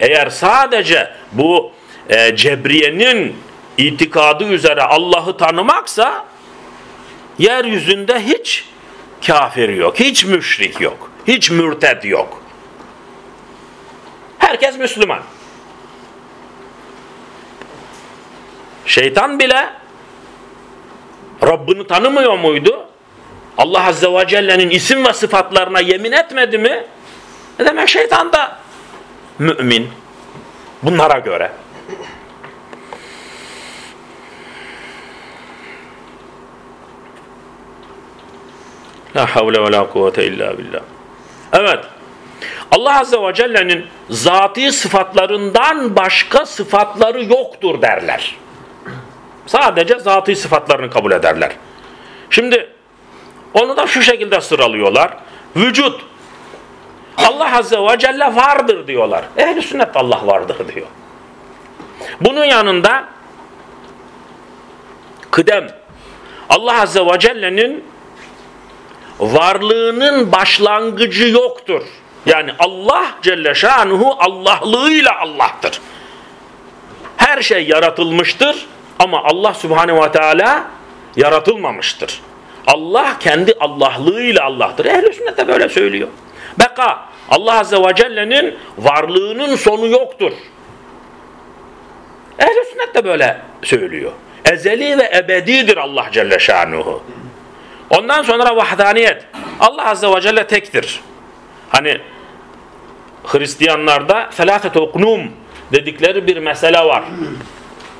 Eğer sadece bu e, Cebriye'nin itikadı üzere Allah'ı tanımaksa yeryüzünde hiç kafir yok, hiç müşrik yok, hiç mürted yok. Herkes Müslüman. Şeytan bile Rabbini tanımıyor muydu? Allah Azze ve Celle'nin isim ve sıfatlarına yemin etmedi mi? Ne demek şeytan da mümin. Bunlara göre. La havle ve la kuvvete illa billah. Evet. Allah Azze ve Celle'nin zati sıfatlarından başka sıfatları yoktur derler. Sadece zatî sıfatlarını kabul ederler. Şimdi onu da şu şekilde sıralıyorlar. Vücut. Allah Azze ve Celle vardır diyorlar. Ehl-i sünnet Allah vardır diyor. Bunun yanında kıdem Allah Azze ve Celle'nin varlığının başlangıcı yoktur. Yani Allah Celle Şanuhu Allahlığıyla Allah'tır. Her şey yaratılmıştır ama Allah Subhanehu ve Teala yaratılmamıştır. Allah kendi Allahlığıyla Allah'tır. Ehl-i sünnet de böyle söylüyor. Beka Allah Azze ve Celle'nin varlığının sonu yoktur. Ehl-i sünnet de böyle söylüyor. Ezeli ve ebedidir Allah Celle Şanuhu. Ondan sonra vahdaniyet. Allah Azze ve Celle tektir. Hani Hristiyanlarda felafet oknum dedikleri bir mesele var.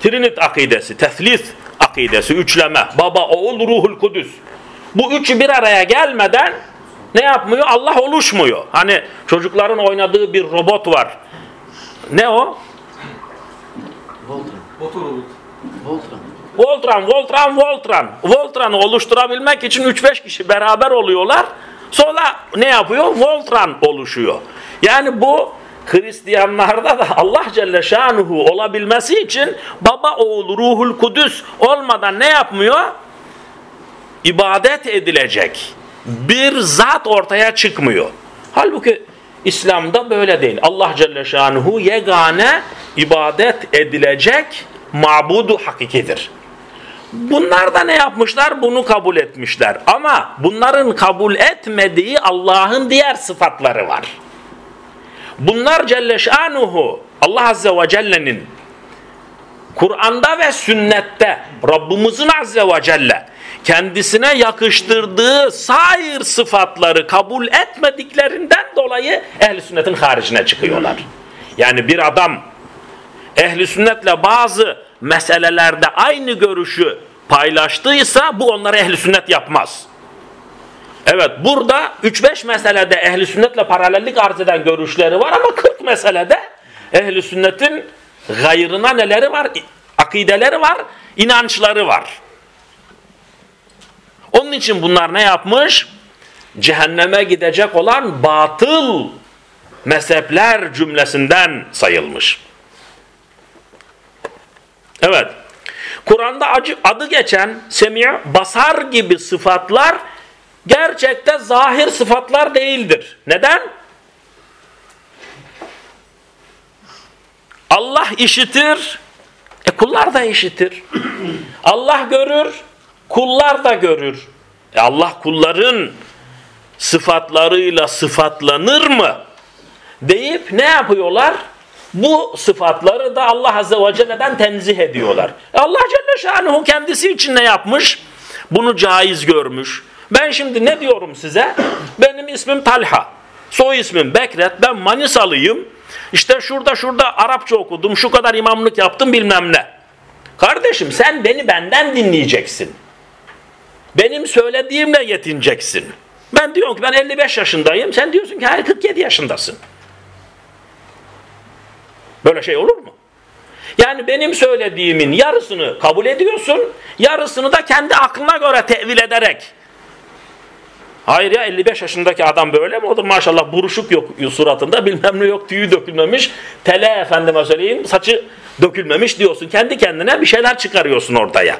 Trinit akidesi, teslis akidesi, üçleme, baba, oğul, ruhul kudüs. Bu üçü bir araya gelmeden ne yapmıyor? Allah oluşmuyor. Hani çocukların oynadığı bir robot var. Ne o? Voltron. Voltron. Voltran, Voltran, Voltran. Voltran'ı oluşturabilmek için 3-5 kişi beraber oluyorlar. Sonra ne yapıyor? Voltran oluşuyor. Yani bu Hristiyanlarda da Allah Celle Şanuhu olabilmesi için baba oğul ruhul kudüs olmadan ne yapmıyor? İbadet edilecek. Bir zat ortaya çıkmıyor. Halbuki İslam'da böyle değil. Allah Celle Şanuhu yegane ibadet edilecek mabudu hakikidir. Bunlar da ne yapmışlar? Bunu kabul etmişler. Ama bunların kabul etmediği Allah'ın diğer sıfatları var. Bunlar Celle Şanuhu Allah Azze ve Celle'nin Kur'an'da ve sünnette Rabbimizin Azze ve Celle kendisine yakıştırdığı sair sıfatları kabul etmediklerinden dolayı ehl sünnetin haricine çıkıyorlar. Yani bir adam ehli sünnetle bazı meselelerde aynı görüşü paylaştıysa bu onları ehli sünnet yapmaz. Evet burada 3-5 meselede ehli sünnetle paralellik arz eden görüşleri var ama 40 meselede ehli sünnetin gayrına neleri var? Akideleri var, inançları var. Onun için bunlar ne yapmış? Cehenneme gidecek olan batıl mezhepler cümlesinden sayılmış. Evet. Kur'an'da adı geçen semi' basar gibi sıfatlar gerçekte zahir sıfatlar değildir. Neden? Allah işitir, e kullar da işitir. Allah görür, kullar da görür. E Allah kulların sıfatlarıyla sıfatlanır mı? Deyip ne yapıyorlar? Bu sıfatları da Allah Azze ve Celle'den tenzih ediyorlar. Allah Celle Şanuhu kendisi için ne yapmış? Bunu caiz görmüş. Ben şimdi ne diyorum size? Benim ismim Talha. Soy ismim Bekret. Ben Manisalıyım. İşte şurada şurada Arapça okudum. Şu kadar imamlık yaptım bilmem ne. Kardeşim sen beni benden dinleyeceksin. Benim söylediğimle yetineceksin. Ben diyorum ki ben 55 yaşındayım. Sen diyorsun ki hayır 47 yaşındasın. Böyle şey olur mu? Yani benim söylediğimin yarısını kabul ediyorsun, yarısını da kendi aklına göre tevil ederek. Hayır ya 55 yaşındaki adam böyle mi olur? Maşallah buruşuk yok suratında, bilmem ne yok, tüyü dökülmemiş, tele efendime söyleyeyim, saçı dökülmemiş diyorsun. Kendi kendine bir şeyler çıkarıyorsun ortaya.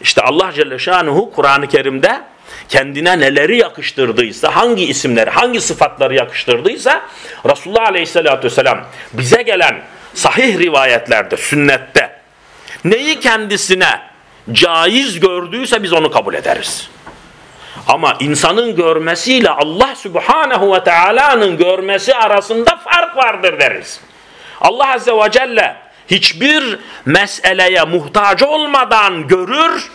İşte Allah Celle Şanuhu Kur'an-ı Kerim'de kendine neleri yakıştırdıysa, hangi isimleri, hangi sıfatları yakıştırdıysa Resulullah Aleyhisselatü Vesselam bize gelen sahih rivayetlerde, sünnette neyi kendisine caiz gördüyse biz onu kabul ederiz. Ama insanın görmesiyle Allah Subhanahu ve Taala'nın görmesi arasında fark vardır deriz. Allah Azze ve Celle hiçbir meseleye muhtaç olmadan görür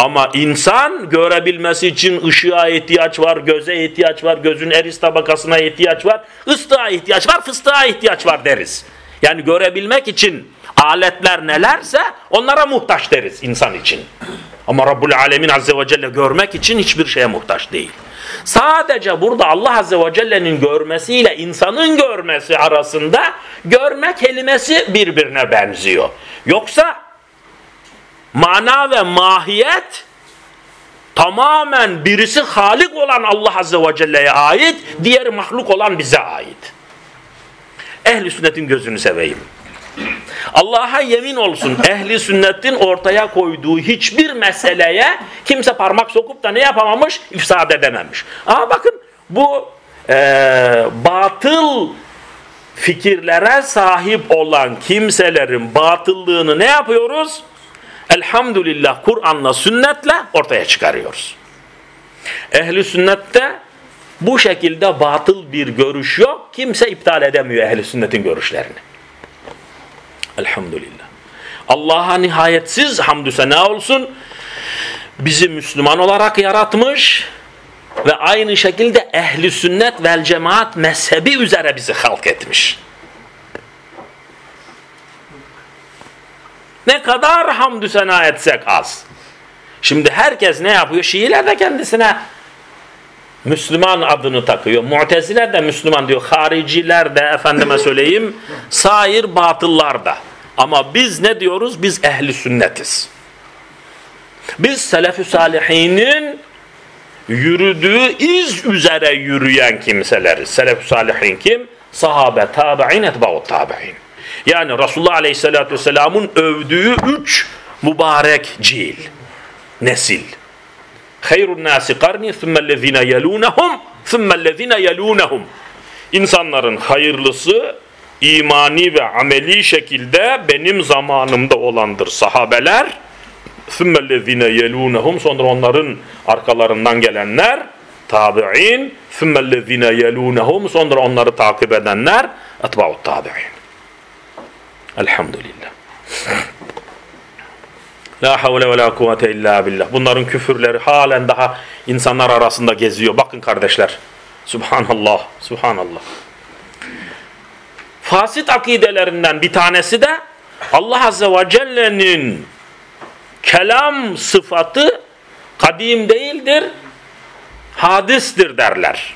ama insan görebilmesi için ışığa ihtiyaç var, göze ihtiyaç var, gözün eris tabakasına ihtiyaç var, ıstığa ihtiyaç var, fıstığa ihtiyaç var deriz. Yani görebilmek için aletler nelerse onlara muhtaç deriz insan için. Ama Rabbul Alemin Azze ve Celle görmek için hiçbir şeye muhtaç değil. Sadece burada Allah Azze ve Celle'nin görmesiyle insanın görmesi arasında görme kelimesi birbirine benziyor. Yoksa mana ve mahiyet tamamen birisi halik olan Allah Azze ve Celle'ye ait, diğeri mahluk olan bize ait. Ehli sünnetin gözünü seveyim. Allah'a yemin olsun ehli sünnetin ortaya koyduğu hiçbir meseleye kimse parmak sokup da ne yapamamış? İfsad edememiş. Ama bakın bu e, batıl fikirlere sahip olan kimselerin batıllığını ne yapıyoruz? Elhamdülillah Kur'an'la sünnetle ortaya çıkarıyoruz. Ehli sünnette bu şekilde batıl bir görüş yok. Kimse iptal edemiyor ehli sünnetin görüşlerini. Elhamdülillah. Allah'a nihayetsiz hamdü sena olsun. Bizi Müslüman olarak yaratmış ve aynı şekilde ehli sünnet vel cemaat mezhebi üzere bizi halk etmiş. Ne kadar hamdü sena etsek az. Şimdi herkes ne yapıyor? Şiiler de kendisine Müslüman adını takıyor. Mu'teziler de Müslüman diyor. Hariciler de efendime söyleyeyim sair batıllar da. Ama biz ne diyoruz? Biz ehli sünnetiz. Biz selef-i salihinin yürüdüğü iz üzere yürüyen kimseleriz. Selef-i salihin kim? Sahabe, tabi'in, etba'u tabi'in. Yani Resulullah Aleyhisselatü Vesselam'ın övdüğü üç mübarek cil, nesil. Hayrun nasi karni thummellezine yelunehum thummellezine yelunehum. İnsanların hayırlısı imani ve ameli şekilde benim zamanımda olandır sahabeler. Thummellezine yelunehum sonra onların arkalarından gelenler tabi'in thummellezine yelunehum sonra onları takip edenler etba'ut tabi'in. Elhamdülillah. La havle ve la kuvvete illa billah. Bunların küfürleri halen daha insanlar arasında geziyor. Bakın kardeşler. Subhanallah. Subhanallah. Fasit akidelerinden bir tanesi de Allah Azze ve Celle'nin kelam sıfatı kadim değildir, hadistir derler.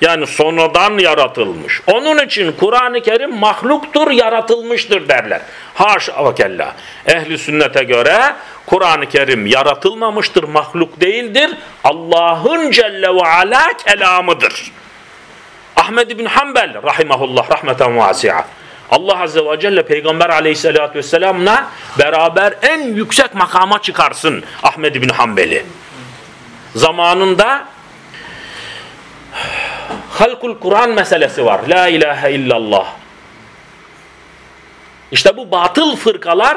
Yani sonradan yaratılmış. Onun için Kur'an-ı Kerim mahluktur, yaratılmıştır derler. Haşa ve kella. Ehli sünnete göre Kur'an-ı Kerim yaratılmamıştır, mahluk değildir. Allah'ın Celle ve Ala kelamıdır. Ahmed bin Hanbel rahimahullah rahmeten vasi'a. Allah Azze ve Celle Peygamber aleyhissalatü vesselamla beraber en yüksek makama çıkarsın Ahmed bin Hanbel'i. Zamanında halkul Kur'an meselesi var. La ilahe illallah. İşte bu batıl fırkalar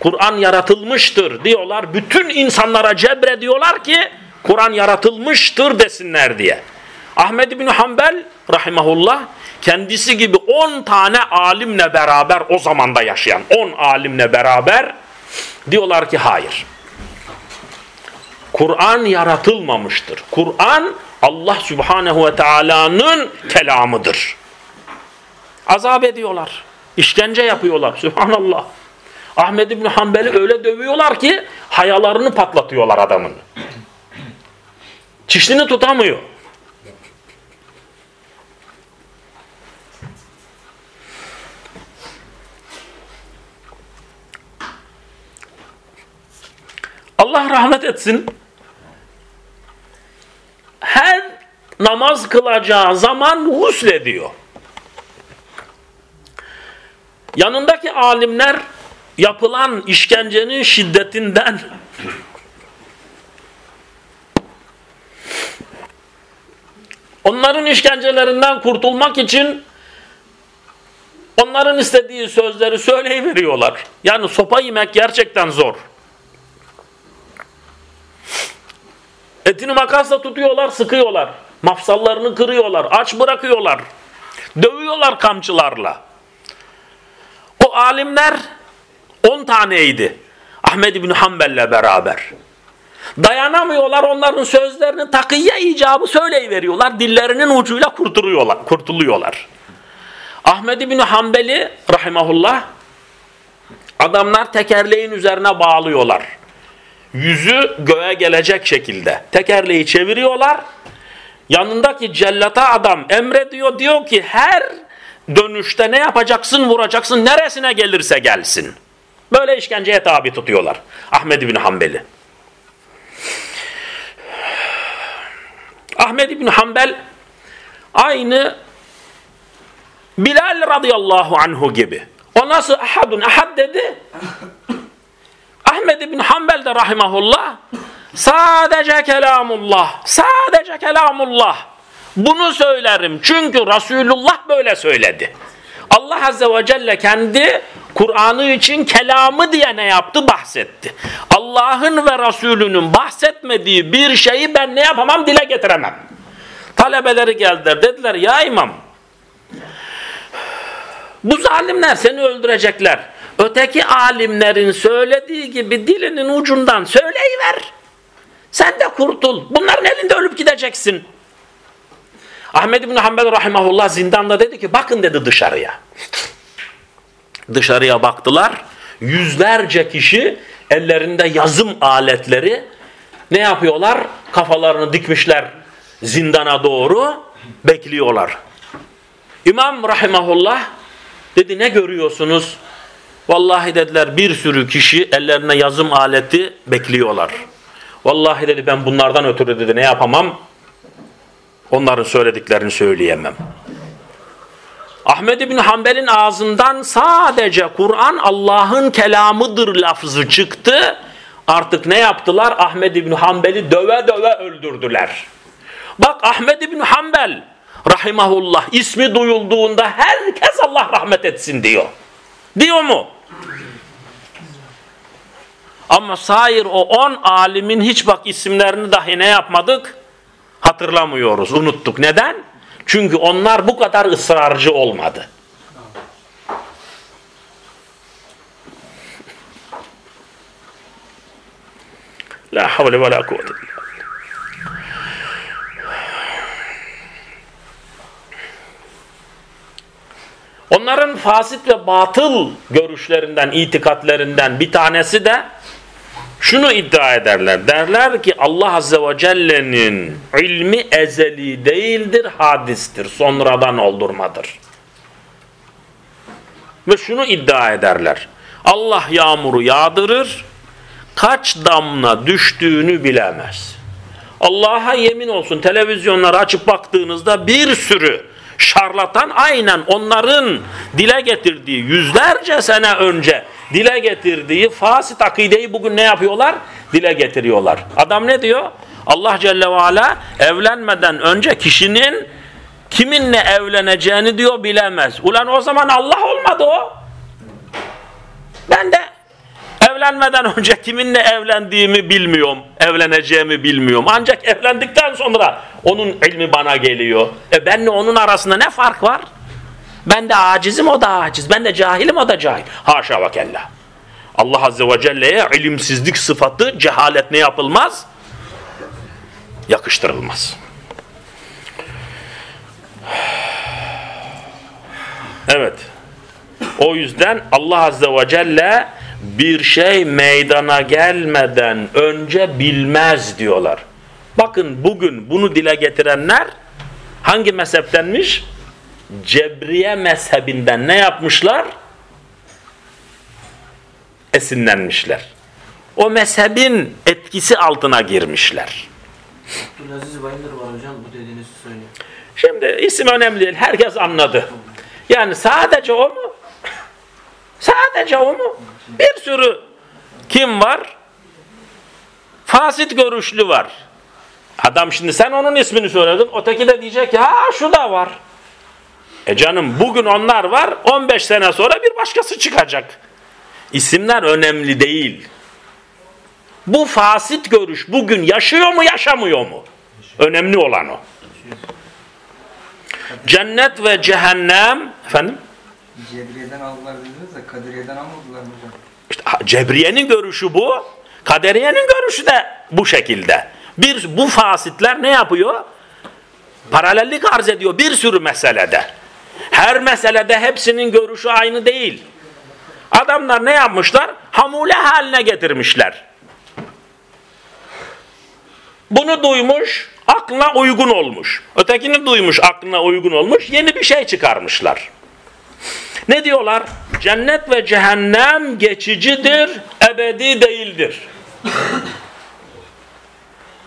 Kur'an yaratılmıştır diyorlar. Bütün insanlara cebrediyorlar ki Kur'an yaratılmıştır desinler diye. Ahmed bin Hanbel rahimahullah kendisi gibi 10 tane alimle beraber o zamanda yaşayan 10 alimle beraber diyorlar ki hayır. Kur'an yaratılmamıştır. Kur'an Allah Subhanahu ve Taala'nın kelamıdır. Azap ediyorlar. İşkence yapıyorlar. Subhanallah. Ahmed İbni Hanbel'i öyle dövüyorlar ki hayalarını patlatıyorlar adamın. Çişini tutamıyor. Allah rahmet etsin. Her namaz kılacağı zaman huslediyor. Yanındaki alimler yapılan işkencenin şiddetinden onların işkencelerinden kurtulmak için onların istediği sözleri söyleyiveriyorlar. Yani sopa yemek gerçekten zor. Etini makasla tutuyorlar, sıkıyorlar. Mafsallarını kırıyorlar, aç bırakıyorlar. Dövüyorlar kamçılarla. O alimler 10 taneydi. Ahmed bin Hanbel'le beraber. Dayanamıyorlar onların sözlerini takiyye icabı söyleyiveriyorlar. Dillerinin ucuyla kurtuluyorlar. kurtuluyorlar. Ahmed bin Hanbel'i rahimahullah adamlar tekerleğin üzerine bağlıyorlar yüzü göğe gelecek şekilde tekerleği çeviriyorlar. Yanındaki cellata adam emrediyor diyor ki her dönüşte ne yapacaksın vuracaksın neresine gelirse gelsin. Böyle işkenceye tabi tutuyorlar Ahmed bin Hanbel'i. Ahmed İbni Hanbel aynı Bilal radıyallahu anhu gibi. O nasıl ahadun ahad dedi? Ahmed İbni Hanbel de rahimahullah sadece kelamullah, sadece kelamullah. Bunu söylerim çünkü Resulullah böyle söyledi. Allah Azze ve Celle kendi Kur'an'ı için kelamı diye ne yaptı? Bahsetti. Allah'ın ve Resulünün bahsetmediği bir şeyi ben ne yapamam? Dile getiremem. Talebeleri geldiler. Dediler ya imam bu zalimler seni öldürecekler. Öteki alimlerin söylediği gibi dilinin ucundan söyleyiver. Sen de kurtul. Bunların elinde ölüp gideceksin. Ahmed bin Hanbel rahimahullah zindanda dedi ki bakın dedi dışarıya. Dışarıya baktılar. Yüzlerce kişi ellerinde yazım aletleri ne yapıyorlar? Kafalarını dikmişler zindana doğru bekliyorlar. İmam rahimahullah dedi ne görüyorsunuz? Vallahi dediler bir sürü kişi ellerine yazım aleti bekliyorlar. Vallahi dedi ben bunlardan ötürü dedi ne yapamam? Onların söylediklerini söyleyemem. Ahmed bin Hanbel'in ağzından sadece Kur'an Allah'ın kelamıdır lafzı çıktı. Artık ne yaptılar? Ahmed bin Hanbel'i döve döve öldürdüler. Bak Ahmed bin Hanbel rahimahullah ismi duyulduğunda herkes Allah rahmet etsin diyor. Diyor mu? Ama sair o on alimin hiç bak isimlerini dahi ne yapmadık? Hatırlamıyoruz, unuttuk. Neden? Çünkü onlar bu kadar ısrarcı olmadı. La havle ve la kuvvete Onların fasit ve batıl görüşlerinden, itikatlerinden bir tanesi de şunu iddia ederler. Derler ki Allah Azze ve Celle'nin ilmi ezeli değildir, hadistir. Sonradan oldurmadır. Ve şunu iddia ederler. Allah yağmuru yağdırır, kaç damla düştüğünü bilemez. Allah'a yemin olsun televizyonları açıp baktığınızda bir sürü şarlatan aynen onların dile getirdiği yüzlerce sene önce dile getirdiği fasit akideyi bugün ne yapıyorlar? Dile getiriyorlar. Adam ne diyor? Allah Celle ve Ala evlenmeden önce kişinin kiminle evleneceğini diyor bilemez. Ulan o zaman Allah olmadı o. Ben de evlenmeden önce kiminle evlendiğimi bilmiyorum, evleneceğimi bilmiyorum. Ancak evlendikten sonra onun ilmi bana geliyor. E benle onun arasında ne fark var? Ben de acizim o da aciz. Ben de cahilim o da cahil. Haşa ve kella. Allah Azze ve Celle'ye ilimsizlik sıfatı cehalet ne yapılmaz? Yakıştırılmaz. Evet. O yüzden Allah Azze ve Celle bir şey meydana gelmeden önce bilmez diyorlar. Bakın bugün bunu dile getirenler hangi mezheptenmiş? Cebriye mezhebinden ne yapmışlar? Esinlenmişler. O mezhebin etkisi altına girmişler. Abdülaziz Bayındır var hocam bu dediğinizi söylüyor. Şimdi isim önemli değil. Herkes anladı. Yani sadece o mu? Sadece o mu? Bir sürü kim var? Fasit görüşlü var. Adam şimdi sen onun ismini söyledin. Öteki de diyecek ki ha şu da var. E canım bugün onlar var. 15 sene sonra bir başkası çıkacak. İsimler önemli değil. Bu fasit görüş bugün yaşıyor mu yaşamıyor mu? Önemli olan o. Cennet ve cehennem efendim Cebriye'den aldılar dediniz de Kadiriye'den almadılar mı hocam? İşte Cebriye'nin görüşü bu. Kaderiye'nin görüşü de bu şekilde. Bir bu fasitler ne yapıyor? Paralellik arz ediyor bir sürü meselede. Her meselede hepsinin görüşü aynı değil. Adamlar ne yapmışlar? Hamule haline getirmişler. Bunu duymuş, aklına uygun olmuş. Ötekini duymuş, aklına uygun olmuş. Yeni bir şey çıkarmışlar. Ne diyorlar? Cennet ve cehennem geçicidir, ebedi değildir.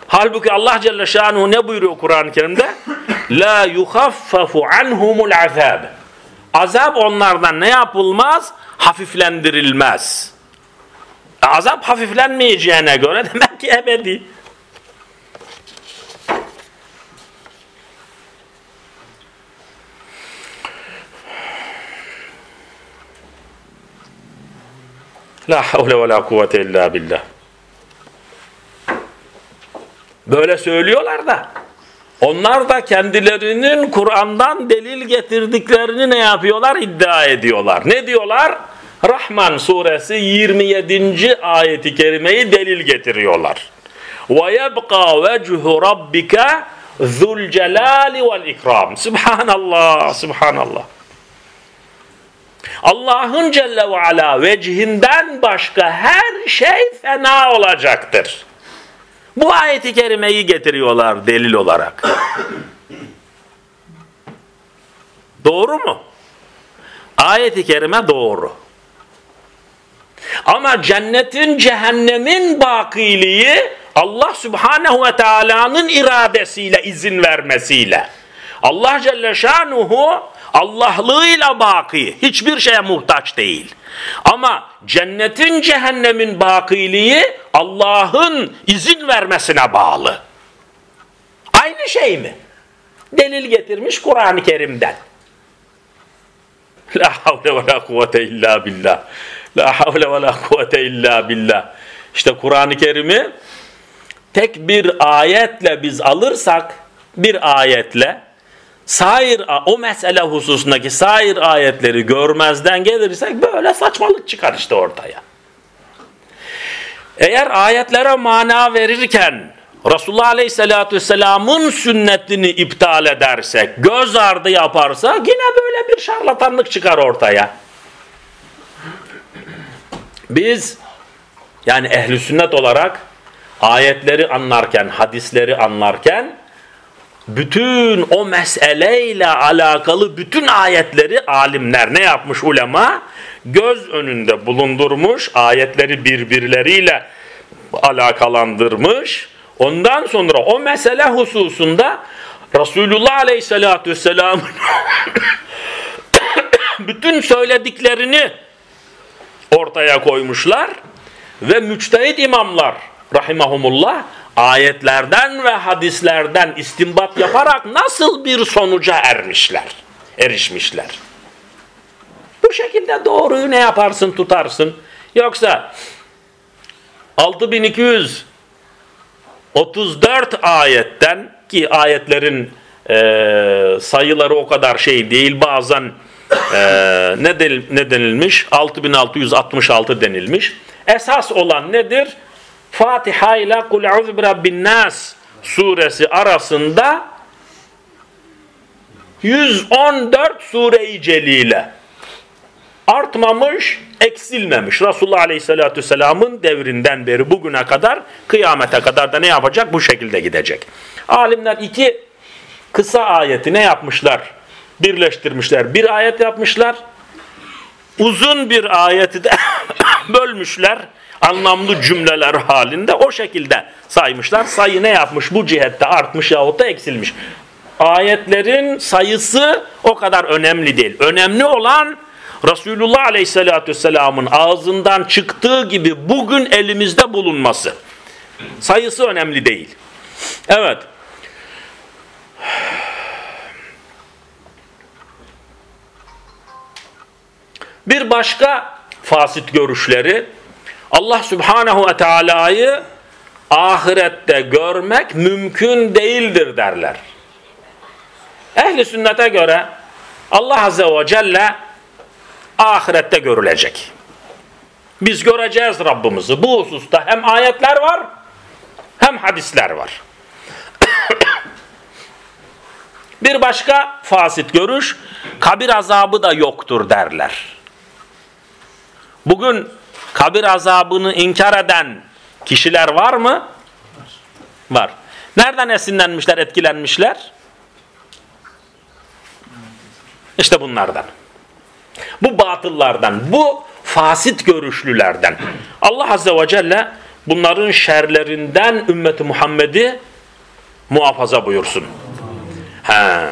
Halbuki Allah Celle Şanuhu ne buyuruyor Kur'an-ı Kerim'de? La yukhaffafu anhumul azab. Azap onlardan ne yapılmaz? Hafiflendirilmez. Azap hafiflenmeyeceğine göre demek ki ebedi. La havle ve la kuvvete illa billah. Böyle söylüyorlar da onlar da kendilerinin Kur'an'dan delil getirdiklerini ne yapıyorlar? İddia ediyorlar. Ne diyorlar? Rahman suresi 27. ayeti kerimeyi delil getiriyorlar. وَيَبْقَى وَجْهُ رَبِّكَ ذُو الْجَلَالِ وَالْاِكْرَامِ Subhanallah, Subhanallah. Allah'ın Celle ve Ala vecihinden başka her şey fena olacaktır. Bu ayeti kerimeyi getiriyorlar delil olarak. doğru mu? Ayeti kerime doğru. Ama cennetin cehennemin bakiliği Allah Subhanahu ve Taala'nın iradesiyle izin vermesiyle. Allah Celle Şanuhu Allahlığıyla baki, hiçbir şeye muhtaç değil. Ama cennetin cehennemin bakiliği Allah'ın izin vermesine bağlı. Aynı şey mi? Delil getirmiş Kur'an-ı Kerim'den. La havle ve la kuvvete illa billah. La havle ve la kuvvete illa billah. İşte Kur'an-ı Kerim'i tek bir ayetle biz alırsak, bir ayetle sair o mesele hususundaki sair ayetleri görmezden gelirsek böyle saçmalık çıkar işte ortaya. Eğer ayetlere mana verirken Resulullah Aleyhisselatü Vesselam'ın sünnetini iptal edersek, göz ardı yaparsa yine böyle bir şarlatanlık çıkar ortaya. Biz yani ehli sünnet olarak ayetleri anlarken, hadisleri anlarken bütün o meseleyle alakalı bütün ayetleri alimler ne yapmış ulema? Göz önünde bulundurmuş, ayetleri birbirleriyle alakalandırmış. Ondan sonra o mesele hususunda Resulullah Aleyhisselatü Vesselam'ın bütün söylediklerini ortaya koymuşlar ve müçtehit imamlar rahimahumullah ayetlerden ve hadislerden istinbat yaparak nasıl bir sonuca ermişler, erişmişler. Bu şekilde doğruyu ne yaparsın tutarsın. Yoksa 6234 ayetten ki ayetlerin e, sayıları o kadar şey değil bazen e, ne, denil, ne denilmiş 6666 denilmiş. Esas olan nedir? Fatiha ile Kul Eûzü Rabbin Nas suresi arasında 114 sure-i celile artmamış, eksilmemiş. Resulullah Aleyhisselatü Vesselam'ın devrinden beri bugüne kadar kıyamete kadar da ne yapacak? Bu şekilde gidecek. Alimler iki kısa ayeti ne yapmışlar? Birleştirmişler. Bir ayet yapmışlar. Uzun bir ayeti de bölmüşler anlamlı cümleler halinde o şekilde saymışlar. Sayı ne yapmış? Bu cihette artmış yahut da eksilmiş. Ayetlerin sayısı o kadar önemli değil. Önemli olan Resulullah Aleyhisselatü Vesselam'ın ağzından çıktığı gibi bugün elimizde bulunması. Sayısı önemli değil. Evet. Bir başka fasit görüşleri Allah Subhanahu ve Teala'yı ahirette görmek mümkün değildir derler. Ehli sünnete göre Allah Azze ve Celle ahirette görülecek. Biz göreceğiz Rabbimizi. Bu hususta hem ayetler var hem hadisler var. Bir başka fasit görüş kabir azabı da yoktur derler. Bugün kabir azabını inkar eden kişiler var mı? Var. Nereden esinlenmişler, etkilenmişler? İşte bunlardan. Bu batıllardan, bu fasit görüşlülerden. Allah Azze ve Celle bunların şerlerinden ümmeti Muhammed'i muhafaza buyursun. Ha.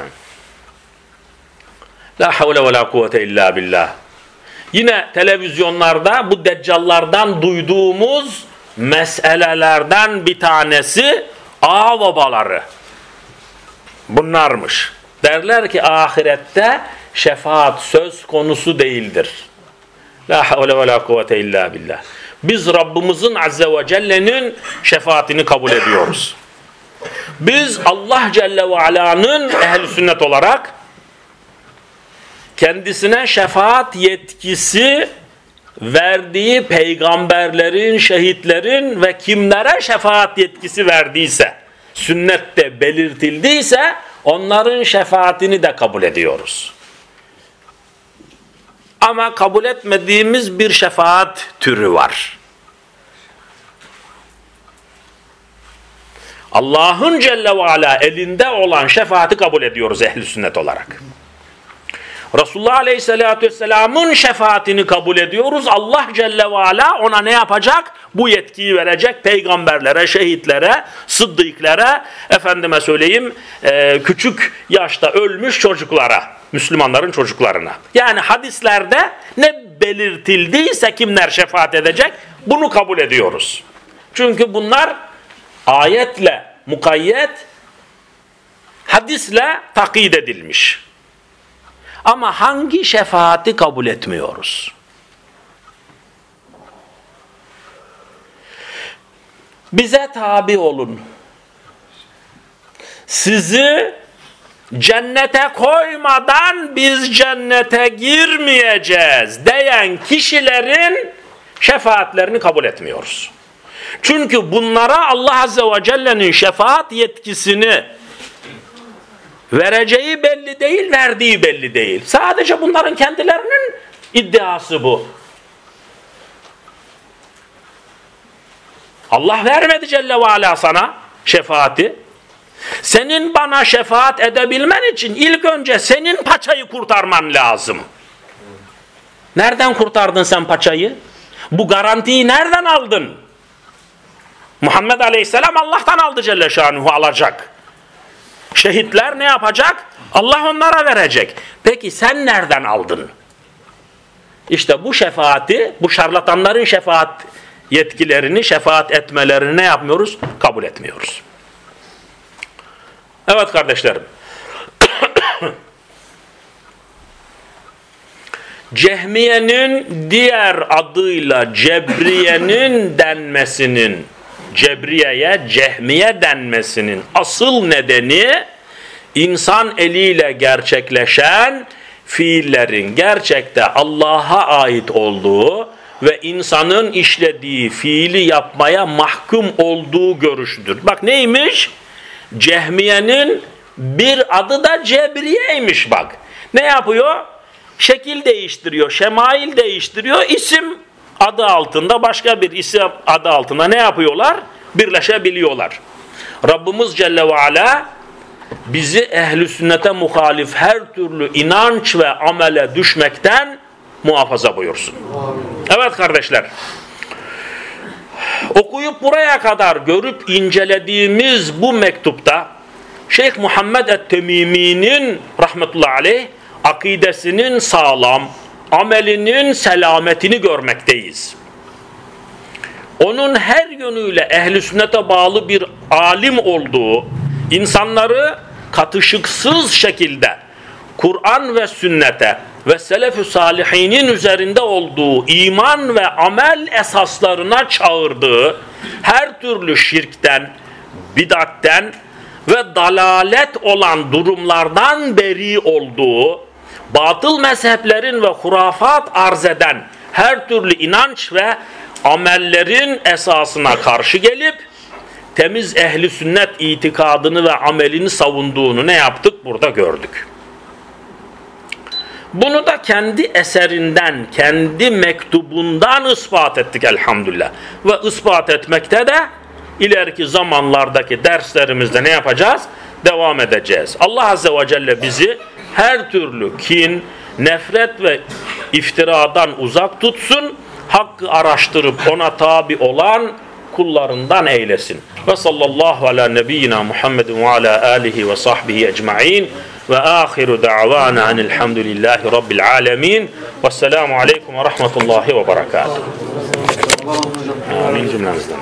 La havle ve la kuvvete illa billah. Yine televizyonlarda bu deccallardan duyduğumuz meselelerden bir tanesi ağ babaları. Bunlarmış. Derler ki ahirette şefaat söz konusu değildir. La havle ve la kuvvete illa billah. Biz Rabbimizin Azze ve Celle'nin şefaatini kabul ediyoruz. Biz Allah Celle ve Ala'nın ehl sünnet olarak kendisine şefaat yetkisi verdiği peygamberlerin, şehitlerin ve kimlere şefaat yetkisi verdiyse, sünnette belirtildiyse onların şefaatini de kabul ediyoruz. Ama kabul etmediğimiz bir şefaat türü var. Allah'ın Celle ve Ala elinde olan şefaati kabul ediyoruz ehli sünnet olarak. Resulullah Aleyhisselatü Vesselam'ın şefaatini kabul ediyoruz. Allah Celle ve Ala ona ne yapacak? Bu yetkiyi verecek peygamberlere, şehitlere, sıddıklara, efendime söyleyeyim e, küçük yaşta ölmüş çocuklara, Müslümanların çocuklarına. Yani hadislerde ne belirtildiyse kimler şefaat edecek bunu kabul ediyoruz. Çünkü bunlar ayetle mukayyet, hadisle takid edilmiş. Ama hangi şefaati kabul etmiyoruz? Bize tabi olun. Sizi cennete koymadan biz cennete girmeyeceğiz diyen kişilerin şefaatlerini kabul etmiyoruz. Çünkü bunlara Allah Azze ve Celle'nin şefaat yetkisini vereceği belli değil, verdiği belli değil. Sadece bunların kendilerinin iddiası bu. Allah vermedi Celle ve Ala sana şefaati. Senin bana şefaat edebilmen için ilk önce senin paçayı kurtarman lazım. Nereden kurtardın sen paçayı? Bu garantiyi nereden aldın? Muhammed Aleyhisselam Allah'tan aldı Celle Şanuhu alacak. Şehitler ne yapacak? Allah onlara verecek. Peki sen nereden aldın? İşte bu şefaati, bu şarlatanların şefaat yetkilerini, şefaat etmelerini ne yapmıyoruz? Kabul etmiyoruz. Evet kardeşlerim. Cehmiye'nin diğer adıyla Cebriye'nin denmesinin Cebriye'ye Cehmiye denmesinin asıl nedeni insan eliyle gerçekleşen fiillerin gerçekte Allah'a ait olduğu ve insanın işlediği fiili yapmaya mahkum olduğu görüşüdür. Bak neymiş? Cehmiye'nin bir adı da Cebriye'ymiş bak. Ne yapıyor? Şekil değiştiriyor, şemail değiştiriyor, isim adı altında başka bir isim adı altında ne yapıyorlar? Birleşebiliyorlar. Rabbimiz Celle ve Ala bizi ehli sünnete muhalif her türlü inanç ve amele düşmekten muhafaza buyursun. Evet kardeşler. Okuyup buraya kadar görüp incelediğimiz bu mektupta Şeyh Muhammed et-Temimi'nin rahmetullahi aleyh akidesinin sağlam, amelinin selametini görmekteyiz. Onun her yönüyle ehli sünnete bağlı bir alim olduğu, insanları katışıksız şekilde Kur'an ve sünnete ve selef-ü salihinin üzerinde olduğu iman ve amel esaslarına çağırdığı her türlü şirkten, bidatten ve dalalet olan durumlardan beri olduğu batıl mezheplerin ve hurafat arz eden her türlü inanç ve amellerin esasına karşı gelip temiz ehli sünnet itikadını ve amelini savunduğunu ne yaptık? Burada gördük. Bunu da kendi eserinden, kendi mektubundan ispat ettik elhamdülillah. Ve ispat etmekte de ileriki zamanlardaki derslerimizde ne yapacağız? Devam edeceğiz. Allah Azze ve Celle bizi her türlü kin, nefret ve iftiradan uzak tutsun. Hakkı araştırıp ona tabi olan kullarından eylesin. Ve sallallahu ala nebiyyina Muhammedin ve ala alihi ve sahbihi ecma'in ve ahiru da'vana enilhamdülillahi rabbil alemin. Vesselamu aleyküm ve rahmetullahi ve berekatuhu. Amin cümlemizden.